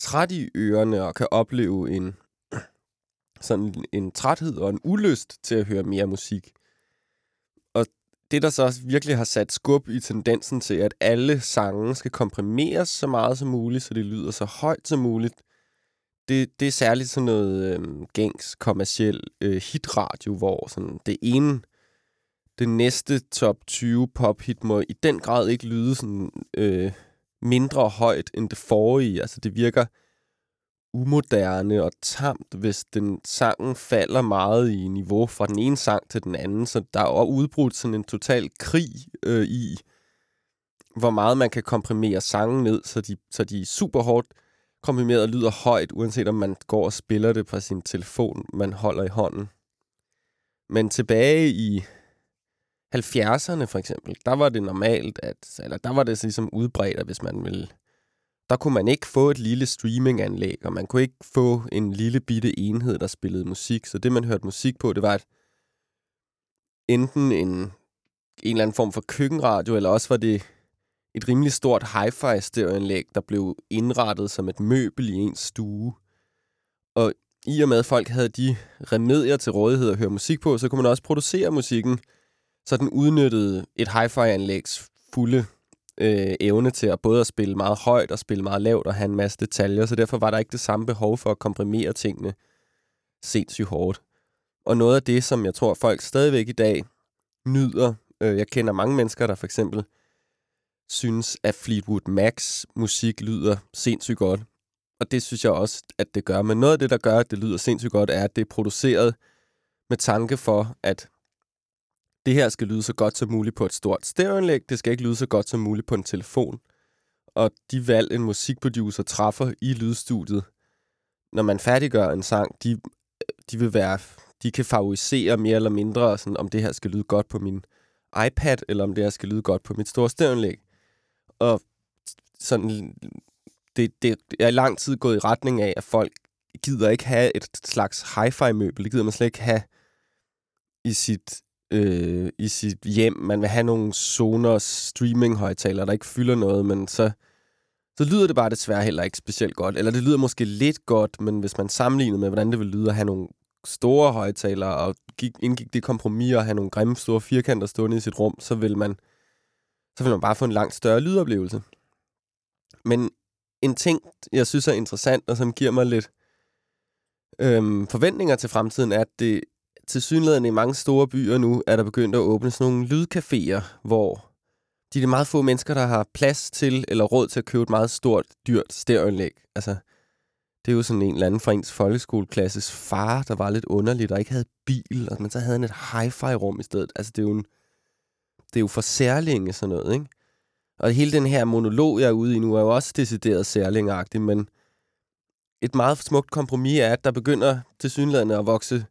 træt i ørerne og kan opleve en, sådan en træthed og en ulyst til at høre mere musik. Og det, der så også virkelig har sat skub i tendensen til, at alle sange skal komprimeres så meget som muligt, så det lyder så højt som muligt, det, det er særligt sådan noget øh, gængs kommersiel øh, hitradio, hvor sådan det ene, det næste top 20 pop-hit må i den grad ikke lyde sådan øh, mindre højt end det forrige. Altså det virker umoderne og tamt, hvis den sangen falder meget i niveau fra den ene sang til den anden. Så der er udbrudt sådan en total krig øh, i, hvor meget man kan komprimere sangen ned, så de, så de er super hårdt komprimeret og lyder højt, uanset om man går og spiller det på sin telefon, man holder i hånden. Men tilbage i 70'erne for eksempel, der var det normalt, at, eller der var det ligesom udbredt, at hvis man ville der kunne man ikke få et lille streaminganlæg, og man kunne ikke få en lille bitte enhed, der spillede musik. Så det, man hørte musik på, det var et, enten en, en eller anden form for køkkenradio, eller også var det et rimelig stort hi-fi stereoanlæg, der blev indrettet som et møbel i ens stue. Og i og med, at folk havde de remedier til rådighed at høre musik på, så kunne man også producere musikken, så den udnyttede et hi-fi-anlægs fulde øh, evne til at både at spille meget højt og spille meget lavt og have en masse detaljer, så derfor var der ikke det samme behov for at komprimere tingene sindssygt hårdt. Og noget af det, som jeg tror, folk stadigvæk i dag nyder, øh, jeg kender mange mennesker, der for eksempel synes, at Fleetwood Macs musik lyder sindssygt godt. og det synes jeg også, at det gør. Men noget af det, der gør, at det lyder sindssygt godt, er, at det er produceret med tanke for, at det her skal lyde så godt som muligt på et stort stereoanlæg. Det skal ikke lyde så godt som muligt på en telefon. Og de valg, en musikproducer træffer i lydstudiet, når man færdiggør en sang, de, de vil være, de kan favorisere mere eller mindre, sådan, om det her skal lyde godt på min iPad, eller om det her skal lyde godt på mit store stereoanlæg. Og sådan, det, det er i lang tid gået i retning af, at folk gider ikke have et slags hi-fi-møbel. Det gider man slet ikke have i sit, øh, i sit hjem. Man vil have nogle Sonos streaming-højtalere, der ikke fylder noget, men så, så lyder det bare desværre heller ikke specielt godt. Eller det lyder måske lidt godt, men hvis man sammenligner med, hvordan det vil lyde at have nogle store højtalere, og gik, indgik det kompromis at have nogle grimme store firkanter stående i sit rum, så vil man, så vil man bare få en langt større lydoplevelse. Men en ting, jeg synes er interessant, og som giver mig lidt øhm, forventninger til fremtiden, er, at det til synligheden i mange store byer nu, er der begyndt at åbne sådan nogle lydcaféer, hvor de er de meget få mennesker, der har plads til eller råd til at købe et meget stort, dyrt stereoanlæg. Altså, det er jo sådan en eller anden fra ens folkeskoleklasses far, der var lidt underligt og ikke havde bil, og men så havde han et hi-fi-rum i stedet. Altså, det er jo, en, det er jo for særlinge sådan noget, ikke? Og hele den her monolog, jeg er ude i nu, er jo også decideret særlingagtig, men et meget smukt kompromis er, at der begynder til synligheden at vokse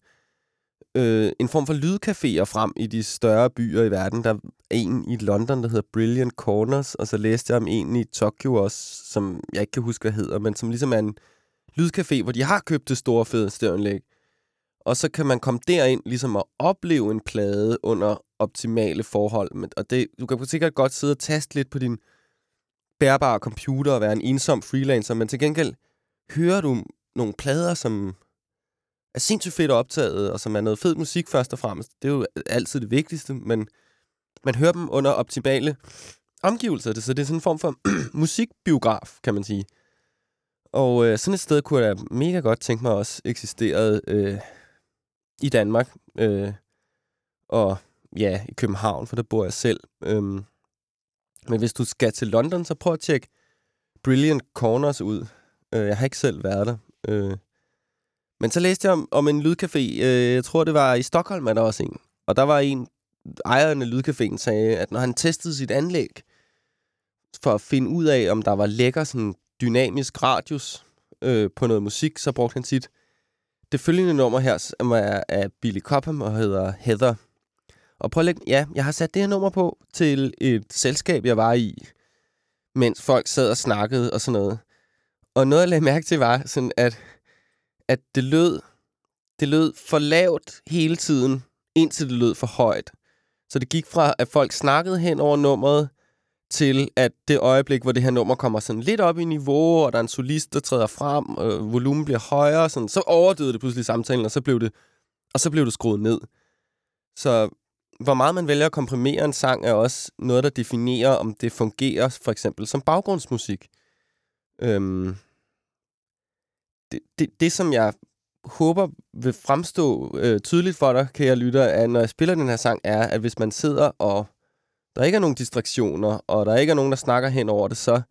øh, en form for lydcaféer frem i de større byer i verden. Der er en i London, der hedder Brilliant Corners, og så læste jeg om en i Tokyo også, som jeg ikke kan huske, hvad hedder, men som ligesom er en lydcafé, hvor de har købt det store fede stereoanlæg. Og så kan man komme derind ligesom at opleve en plade under optimale forhold. Men- Og det, du kan sikkert godt sidde og taste lidt på din bærbare computer og være en ensom freelancer, men til gengæld hører du nogle plader, som er sindssygt fedt optaget, og som er noget fed musik først og fremmest. Det er jo altid det vigtigste, men man hører dem under optimale omgivelser. Så det er sådan en form for musikbiograf, kan man sige. Og øh, sådan et sted kunne jeg da mega godt tænke mig også eksisteret øh, i Danmark. Øh, og ja, i København, for der bor jeg selv. Øhm, men hvis du skal til London, så prøv at tjekke Brilliant Corners ud. Øh, jeg har ikke selv været der. Øh, men så læste jeg om, om en lydcafé. Øh, jeg tror, det var i Stockholm, at der også en. Og der var en, ejeren af lydcaféen sagde, at når han testede sit anlæg, for at finde ud af, om der var lækker sådan dynamisk radius øh, på noget musik, så brugte han sit det følgende nummer her, som er af Billy Cobham og hedder Heather. Og prøv at lægge, ja, jeg har sat det her nummer på til et selskab, jeg var i, mens folk sad og snakkede og sådan noget. Og noget, jeg lagde mærke til, var sådan, at, at det lød, det lød for lavt hele tiden, indtil det lød for højt. Så det gik fra, at folk snakkede hen over nummeret, til at det øjeblik, hvor det her nummer kommer sådan lidt op i niveau, og der er en solist, der træder frem, og volumen bliver højere, sådan, så overdøde det pludselig samtalen, og så blev det, og så blev det skruet ned. Så hvor meget man vælger at komprimere en sang, er også noget, der definerer, om det fungerer for eksempel som baggrundsmusik. Øhm, det, det, det, som jeg håber vil fremstå øh, tydeligt for dig, kære lytter, er, når jeg spiller den her sang, er, at hvis man sidder og der ikke er nogen distraktioner, og der ikke er nogen, der snakker hen over det, så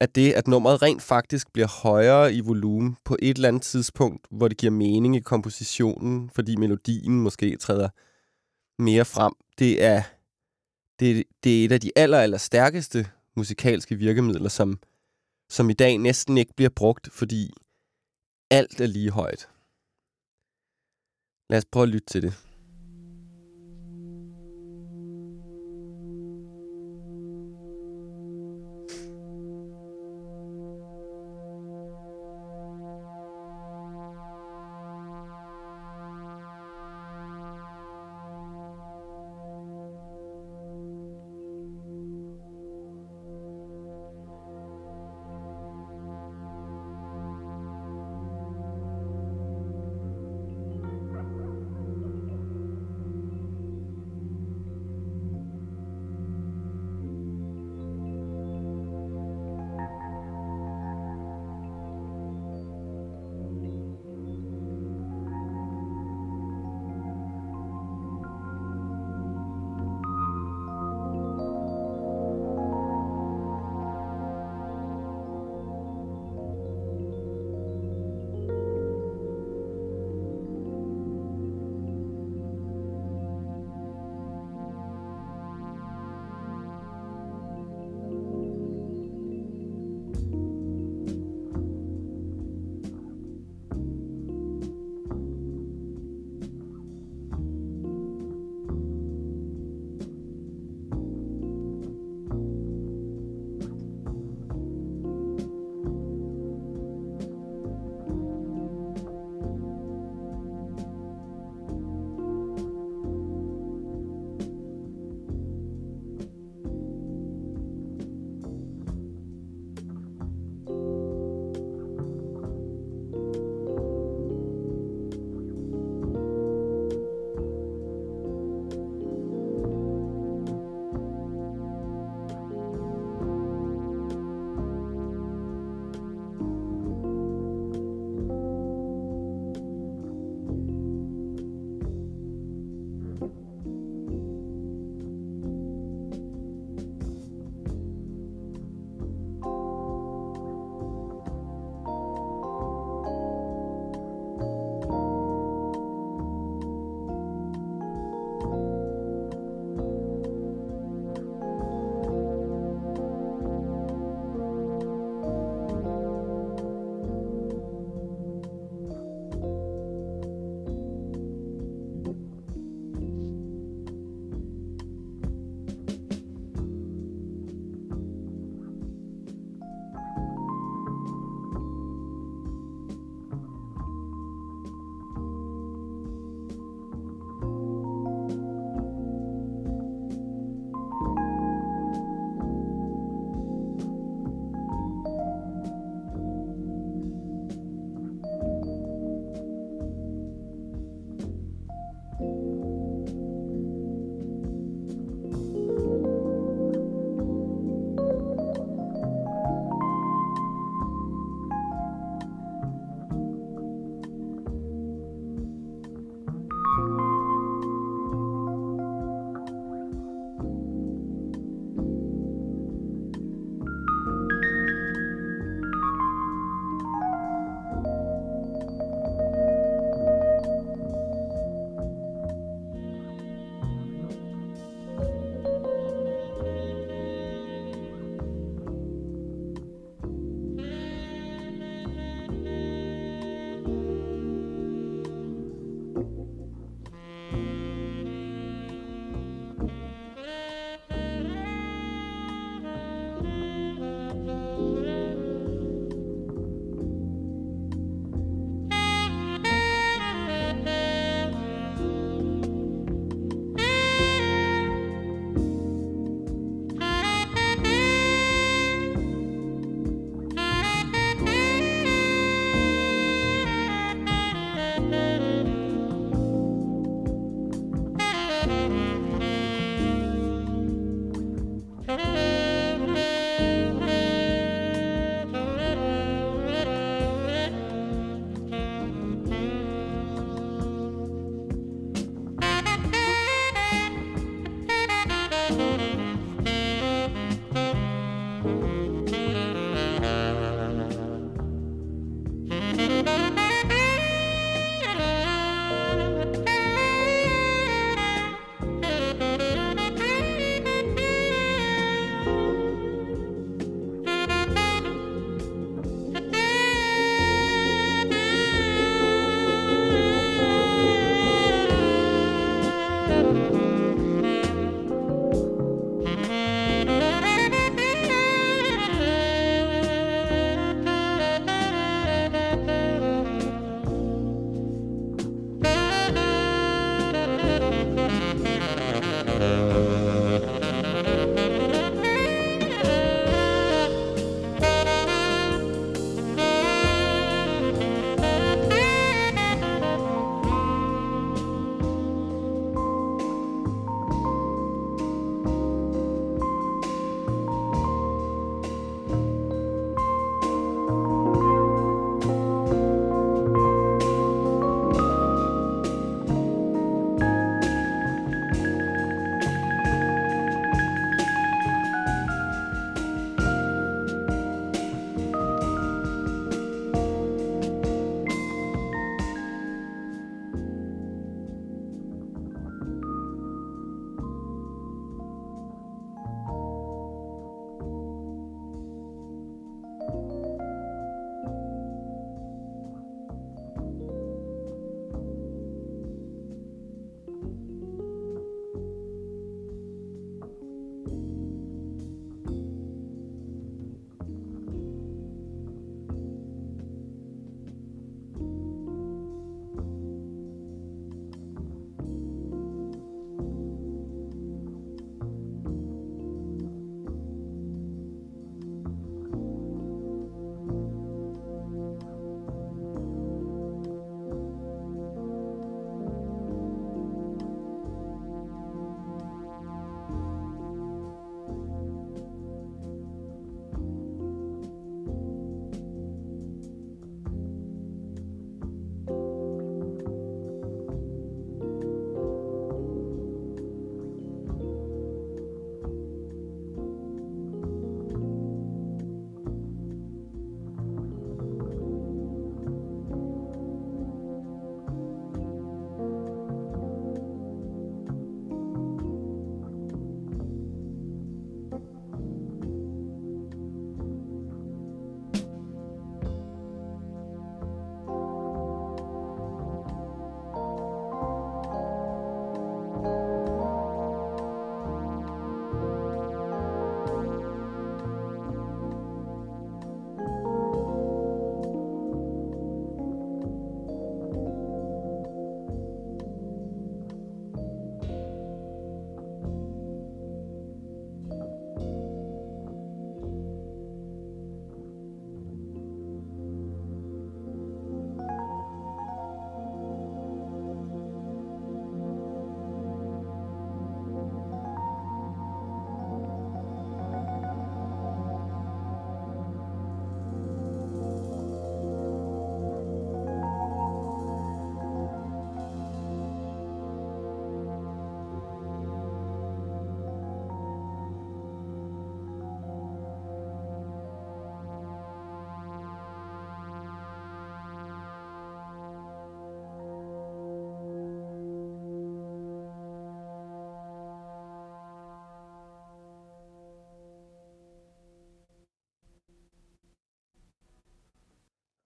er det, at nummeret rent faktisk bliver højere i volumen på et eller andet tidspunkt, hvor det giver mening i kompositionen, fordi melodien måske træder mere frem. Det er, det, det er et af de aller, aller stærkeste musikalske virkemidler, som, som i dag næsten ikke bliver brugt, fordi alt er lige højt. Lad os prøve at lytte til det.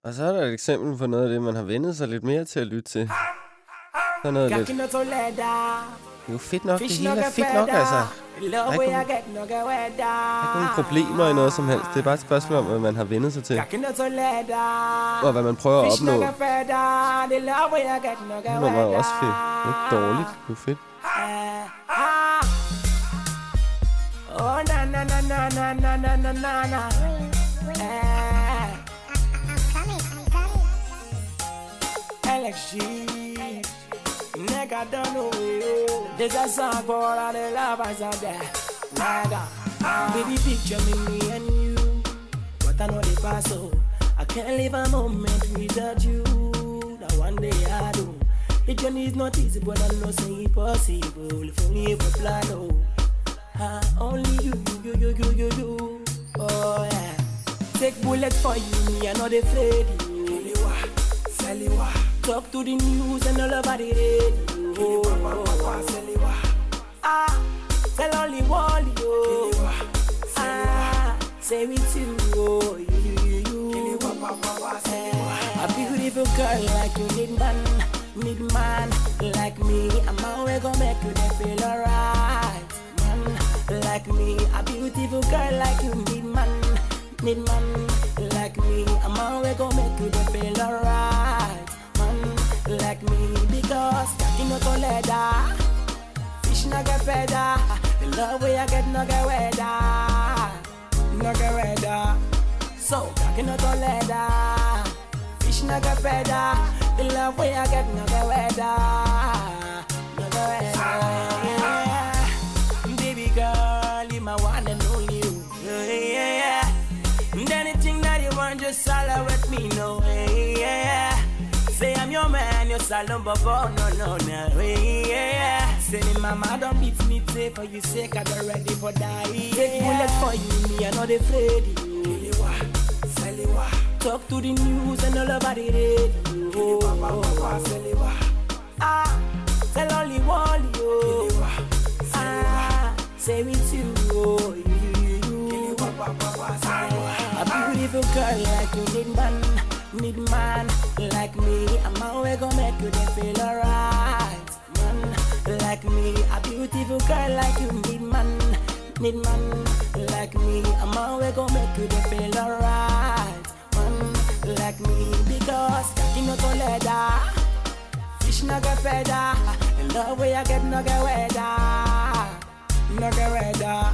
Og så er der et eksempel på noget af det, man har vendet sig lidt mere til at lytte til. Så noget lidt... Det er jo fedt nok, det hele er fedt nok, altså. Der er ikke nogen, der er ikke nogen problemer i noget som helst. Det er bare et spørgsmål om, hvad man har vendet sig til. Og hvad man prøver at opnå. Det nummer er også fedt. Det er ikke dårligt. Det er fedt. Oh na na na na na na na na na Alex G. Nigga don't know you. There's a song for all the lovers out there. Nigga. Baby, picture me, and you. But I know the past, so I can't live a moment without you. That one day I do. The journey is not easy, but I know say it possible. If only if we plan, oh. Ah, only you, you, you, you, you, you. Oh yeah. Take bullet for you, me I not afraid you. Kiliwa, Talk to the news and all about the radio. Ah, tell only you. Kiliwa, Ah, say with you, oh, you, you, you. Kiliwa, A beautiful girl like you need man, need man like me. I'm always gonna make you feel alright. Man like me, a beautiful girl like you need man, need man like me. I'm always gonna make you feel alright. Like me because cocky no to leather, fish no get feather. The love way I get no get weather, no get weather. So cocky no to leather. Fish no get feather. The love way I get no get weather. No get weather. Yeah. Baby girl, you my one and only. Yeah, yeah, yeah. And anything that you want, just holler with me, no. Yeah, yeah man, you salon bobo, no, no, no, yeah. Say me mama don't beat me today for you sake, I don't ready for die. Yeah. Take bullets for you, me, I know they afraid. Saliwa, Saliwa. Talk to the news and all about the radio. Oh, papa, papa, Saliwa. Ah, tell only Wally, oh. Saliwa, Saliwa. Ah, say me too, oh, you, you, you. you. papa, papa, Saliwa. A beautiful girl like you, Lindan need man like me. I'm always gonna make you feel alright, man like me. A beautiful girl like you need man, need man like me. I'm always gonna make you feel alright, man like me because cocky no to leather. Fish no get feather, and love way I get no get weather, no get weather.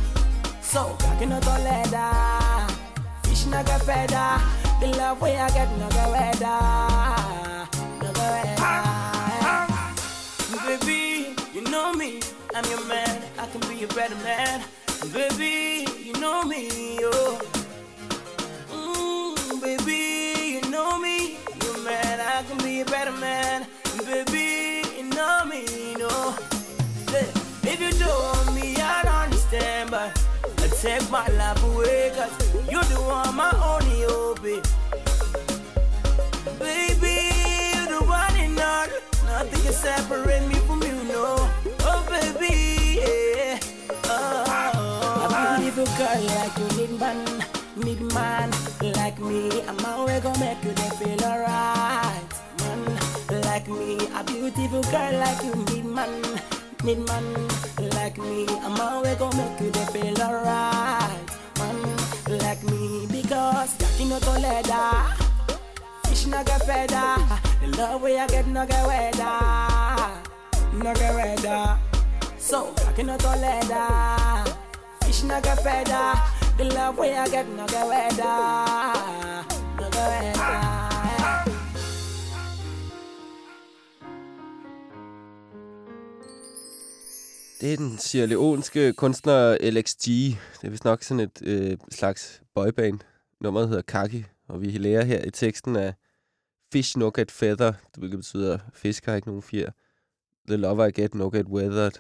So cocky no to leather, fish no get feather, the love way I get no get weather, no get weather. Baby, you know me, I'm your man, I can be a better man. Baby, you know me, oh. Mm, baby, you know me, you man, I can be a better man. Baby, you know me, no. If you don't me, I don't understand, but I take my life away, cause you're the one, my only eh. Baby, you're the one and all. Nothing can separate me from you, no. Oh, baby, yeah. Oh, a beautiful girl like you need man, need man like me. I'm always gonna make you feel alright, man like me. A beautiful girl like you need man, need man like me. I'm always gonna make you feel alright, like me because cocky no to leather. Fish no get feather. The love way I get no get weather. No get weather. So cocky no to leather. Fish no get feather. The love way I get no get weather. No get weather. Det er den sierleonske kunstner LXG. Det er vist nok sådan et øh, slags boyband. Nummeret hedder Kaki, og vi lærer her i teksten af Fish no get feather, hvilket betyder, fisk har ikke nogen fjer. The love I get no get weathered.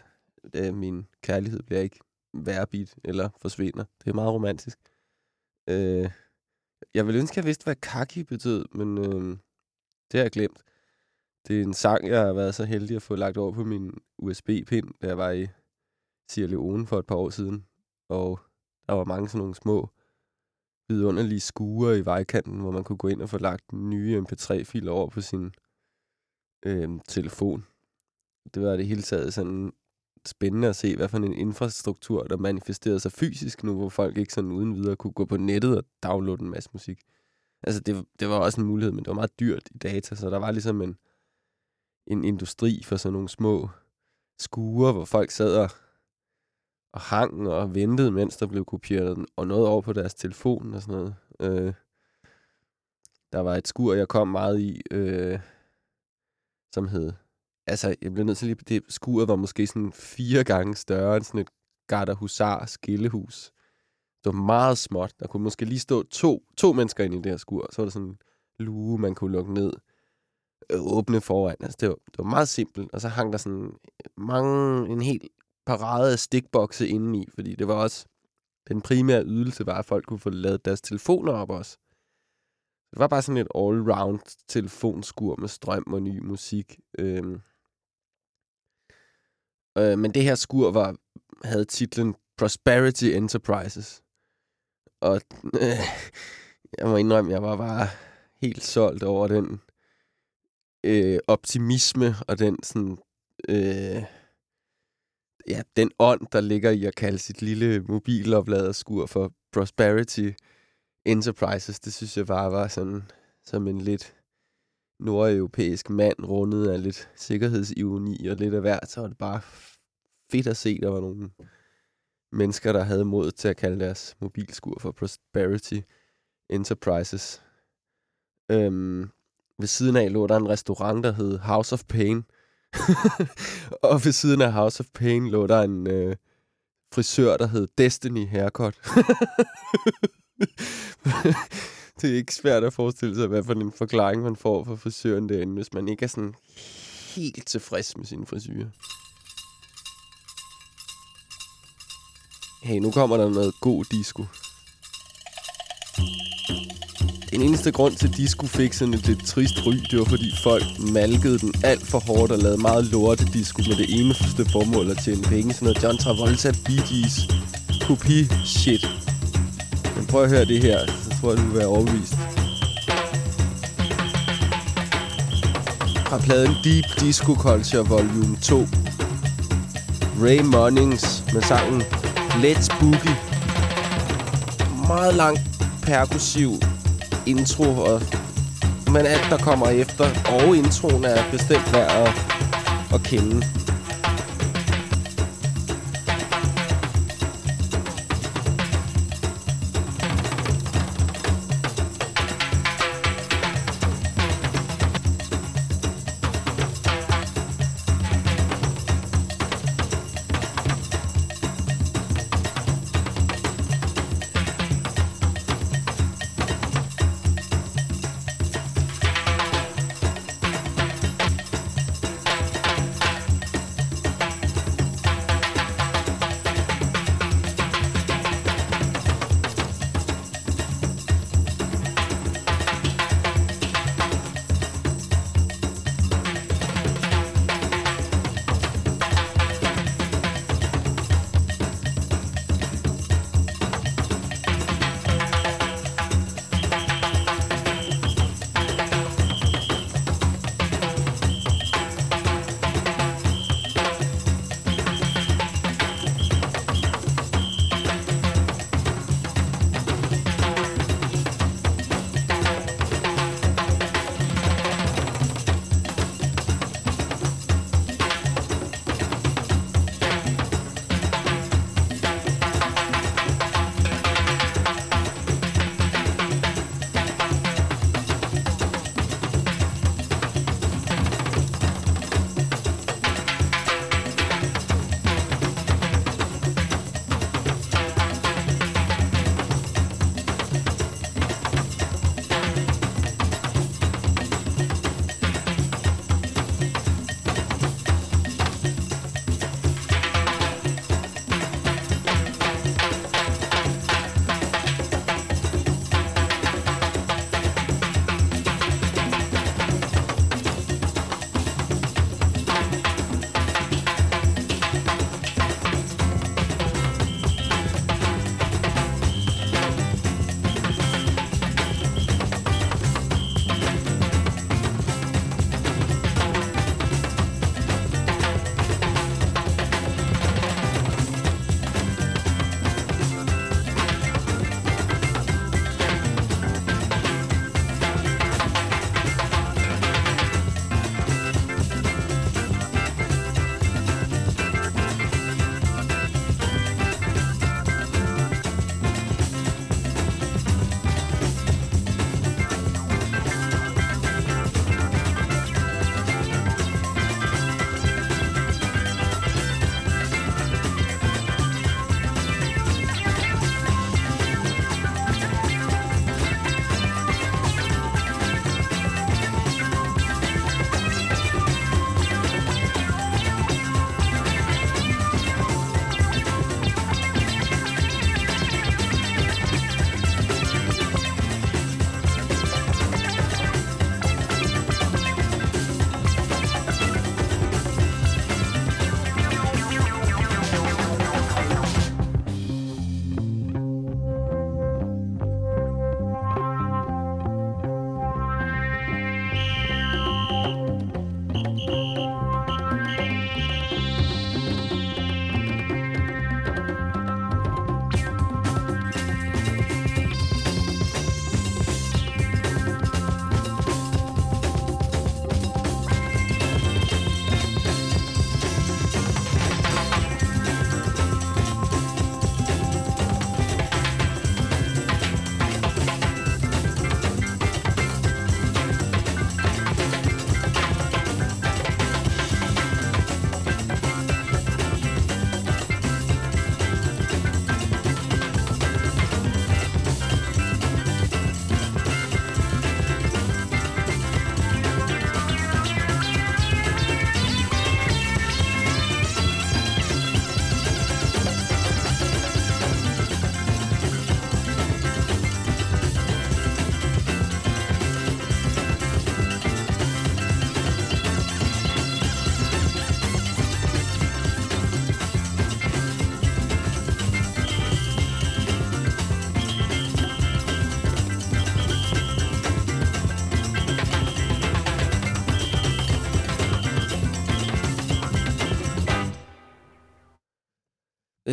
Det er, min kærlighed bliver ikke værbit eller forsvinder. Det er meget romantisk. Øh, jeg vil ønske, at jeg vidste, hvad kaki betød, men øh, det har jeg glemt. Det er en sang, jeg har været så heldig at få lagt over på min USB-pind, da jeg var i Sierra Leone for et par år siden. Og der var mange sådan nogle små vidunderlige skuer i vejkanten, hvor man kunne gå ind og få lagt nye MP3-filer over på sin øh, telefon. Det var det hele taget sådan spændende at se, hvad for en infrastruktur, der manifesterede sig fysisk nu, hvor folk ikke sådan uden videre kunne gå på nettet og downloade en masse musik. Altså, det, det var også en mulighed, men det var meget dyrt i data, så der var ligesom en, en industri for sådan nogle små skure, hvor folk sad og, og hang og ventede, mens der blev kopieret og noget over på deres telefon og sådan noget. Øh, der var et skur, jeg kom meget i, øh, som hed... Altså, jeg blev nødt til lige... Det skuret var måske sådan fire gange større end sådan et Garda Husar skillehus. Det var meget småt. Der kunne måske lige stå to, to mennesker ind i det her skur. Så var der sådan en luge, man kunne lukke ned. Åbne foran. Altså, det var, det var meget simpelt. Og så hang der sådan mange... En hel parade af stikbokse indeni. Fordi det var også... Den primære ydelse var, at folk kunne få lavet deres telefoner op også. Det var bare sådan et all-round telefonskur med strøm og ny musik. Øhm. Øh, men det her skur var, havde titlen Prosperity Enterprises. Og øh, jeg må indrømme, jeg var bare helt solgt over den øh, optimisme og den sådan... Øh, ja, den ånd, der ligger i at kalde sit lille mobilopladerskur for Prosperity Enterprises, det synes jeg bare var sådan som en lidt nordeuropæisk mand, rundet af lidt sikkerhedsironi og lidt af hvert, så var det bare fedt at se, der var nogle mennesker, der havde mod til at kalde deres mobilskur for Prosperity Enterprises. Øhm, ved siden af lå der en restaurant, der hed House of Pain. og ved siden af House of Pain lå der en øh, frisør, der hed Destiny Haircut. det er ikke svært at forestille sig, hvad for en forklaring man får fra frisøren derinde, hvis man ikke er sådan helt tilfreds med sin frisyr. Hey, nu kommer der noget god disco. Den eneste grund til, at disco fik sådan et lidt trist ry, det var fordi folk malkede den alt for hårdt og lavede meget lorte disco med det eneste formål at tjene penge. Sådan noget John Travolta, Bee Gees, kopi shit. Men prøv at høre det her, så tror jeg, du vil være overbevist. Fra pladen Deep Disco Culture Volume 2. Ray Munnings med sangen Let's Boogie. Meget lang perkussiv intro, og, men alt, der kommer efter, og introen er bestemt værd at, at kende.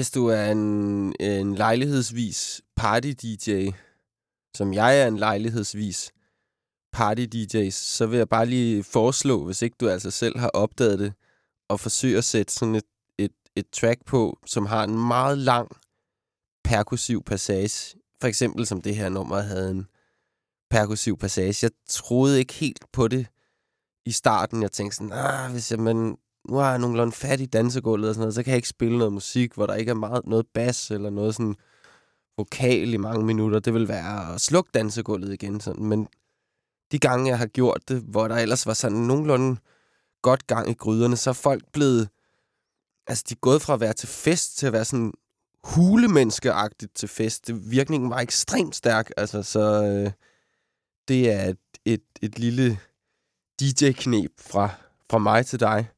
Hvis du er en, en lejlighedsvis party-DJ, som jeg er en lejlighedsvis party-DJ, så vil jeg bare lige foreslå, hvis ikke du altså selv har opdaget det, og forsøge at sætte sådan et, et, et track på, som har en meget lang perkussiv passage. For eksempel som det her nummer havde en perkussiv passage. Jeg troede ikke helt på det i starten. Jeg tænkte sådan, ah, hvis jeg, men nu har jeg nogenlunde fat i dansegulvet og sådan noget, så kan jeg ikke spille noget musik, hvor der ikke er meget noget bas eller noget sådan vokal i mange minutter. Det vil være at slukke dansegulvet igen. Sådan. Men de gange, jeg har gjort det, hvor der ellers var sådan nogenlunde godt gang i gryderne, så er folk blevet... Altså, de er gået fra at være til fest til at være sådan hulemenneskeagtigt til fest. Det, virkningen var ekstremt stærk, altså, så øh, det er et, et, et lille DJ-knep fra, fra mig til dig.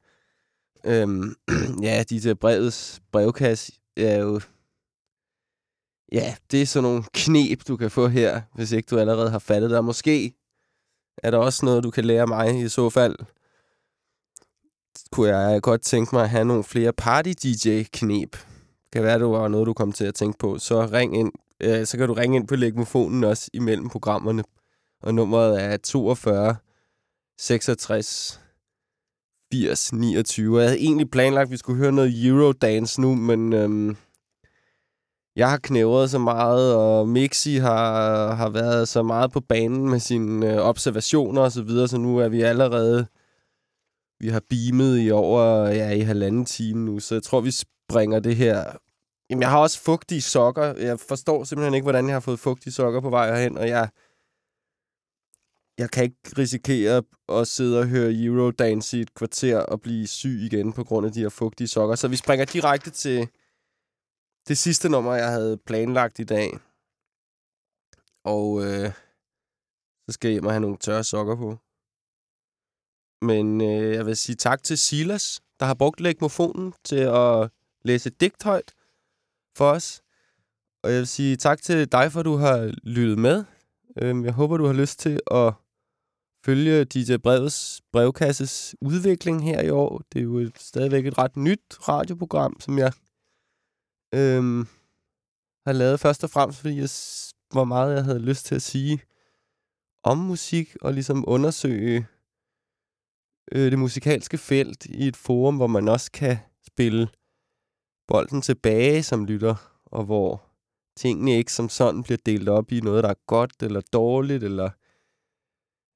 Øhm, ja, DJ Brevets brevkasse er jo... Ja, det er sådan nogle knep, du kan få her, hvis ikke du allerede har fattet det. Og måske er der også noget, du kan lære mig i så fald. Kunne jeg godt tænke mig at have nogle flere party-DJ-knep. Kan være, det var noget, du kom til at tænke på. Så ring ind. Øh, så kan du ringe ind på legmofonen også imellem programmerne. Og nummeret er 42 66 80 29. Jeg havde egentlig planlagt, at vi skulle høre noget Eurodance nu, men øhm, jeg har knævret så meget, og Mixi har, har været så meget på banen med sine øh, observationer og så videre, så nu er vi allerede... Vi har beamet i over ja, i halvanden time nu, så jeg tror, vi springer det her... Jamen, jeg har også fugtige sokker. Jeg forstår simpelthen ikke, hvordan jeg har fået fugtige sokker på vej herhen, og jeg jeg kan ikke risikere at sidde og høre Eurodance i et kvarter og blive syg igen på grund af de her fugtige sokker. Så vi springer direkte til det sidste nummer, jeg havde planlagt i dag. Og øh, så skal jeg hjem og have nogle tørre sokker på. Men øh, jeg vil sige tak til Silas, der har brugt legmofonen til at læse digt højt for os. Og jeg vil sige tak til dig, for du har lyttet med. Øhm, jeg håber, du har lyst til at følge DJ Brevets brevkasses udvikling her i år. Det er jo et, stadigvæk et ret nyt radioprogram, som jeg øhm, har lavet først og fremmest, fordi jeg, hvor meget jeg havde lyst til at sige om musik, og ligesom undersøge øh, det musikalske felt i et forum, hvor man også kan spille bolden tilbage som lytter, og hvor tingene ikke som sådan bliver delt op i noget, der er godt eller dårligt, eller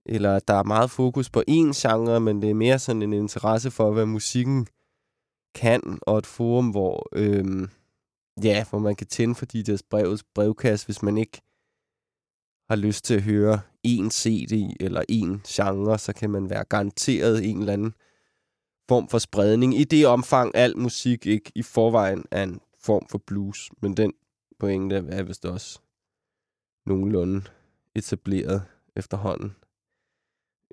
eller at der er meget fokus på én genre, men det er mere sådan en interesse for, hvad musikken kan, og et forum, hvor, øhm, ja, hvor man kan tænde for DJ's brevets brevkasse, hvis man ikke har lyst til at høre én CD eller én genre, så kan man være garanteret en eller anden form for spredning. I det omfang, al musik ikke i forvejen er en form for blues, men den pointe er vist også nogenlunde etableret efterhånden.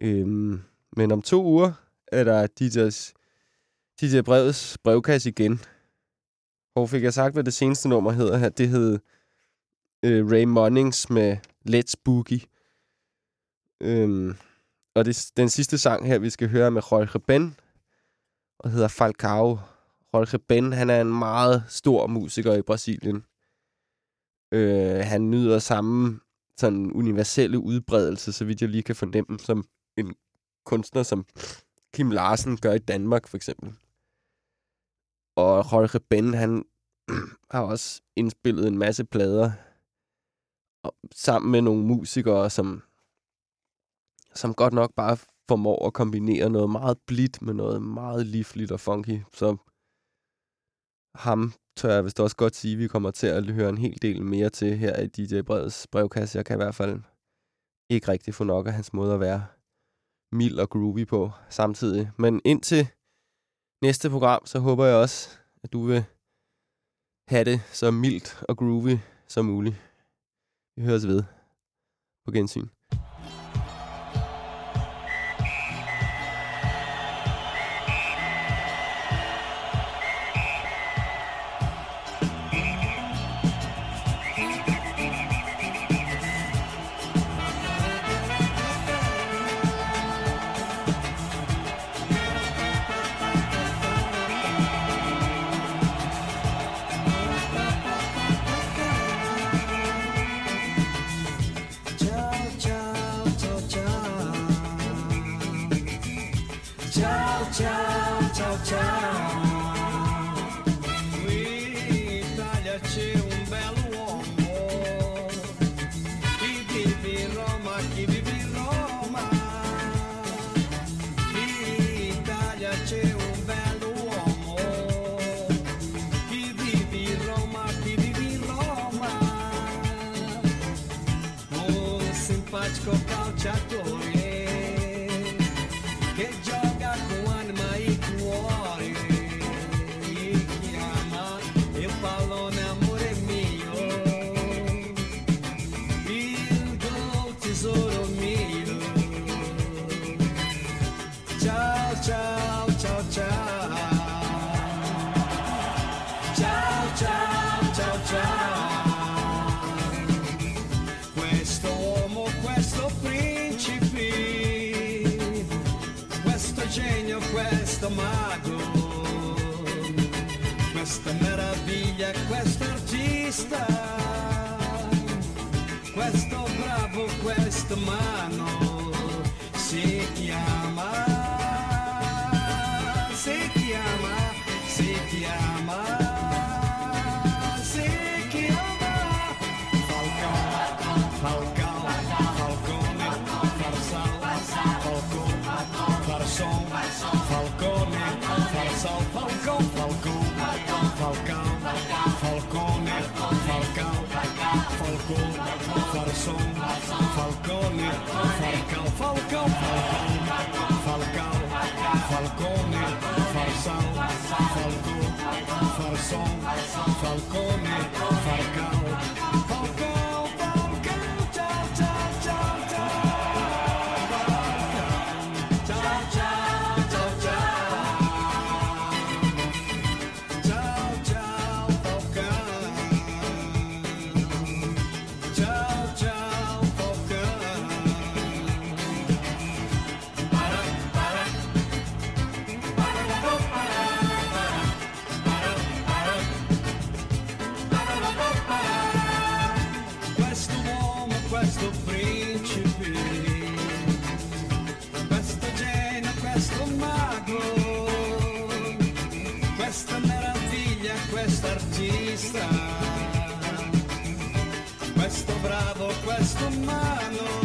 Øhm, men om to uger er der DJ's, DJ Brevets brevkasse igen. Hvor fik jeg sagt, hvad det seneste nummer hedder her? Det hed øh, Ray Monnings med Let's Boogie. Øhm, og det, den sidste sang her, vi skal høre med Jorge Ben, og hedder Falcao. Jorge Ben, han er en meget stor musiker i Brasilien. Øh, han nyder samme sådan universelle udbredelse, så vidt jeg lige kan fornemme, som en kunstner som Kim Larsen gør i Danmark, for eksempel. Og Jorge Ben, han har også indspillet en masse plader og, sammen med nogle musikere, som, som godt nok bare formår at kombinere noget meget blidt med noget meget livligt og funky. Så ham tør jeg vist også godt sige, at vi kommer til at høre en hel del mere til her i DJ Breds brevkasse. Jeg kan i hvert fald ikke rigtig få nok af hans måde at være mild og groovy på samtidig. Men indtil næste program, så håber jeg også, at du vil have det så mildt og groovy som muligt. Vi høres ved på gensyn. questo questa meraviglia, questo artista. Falcone, Falsal, Falcó, Falcó, Falcau, Falcone, Falcau, Falcó, Falson, Falcone, Falcau, Falcau, Falcau, Falcone, Falsal, Falcó, Falson, Falcone, Falcau, questo bravo, questo umano.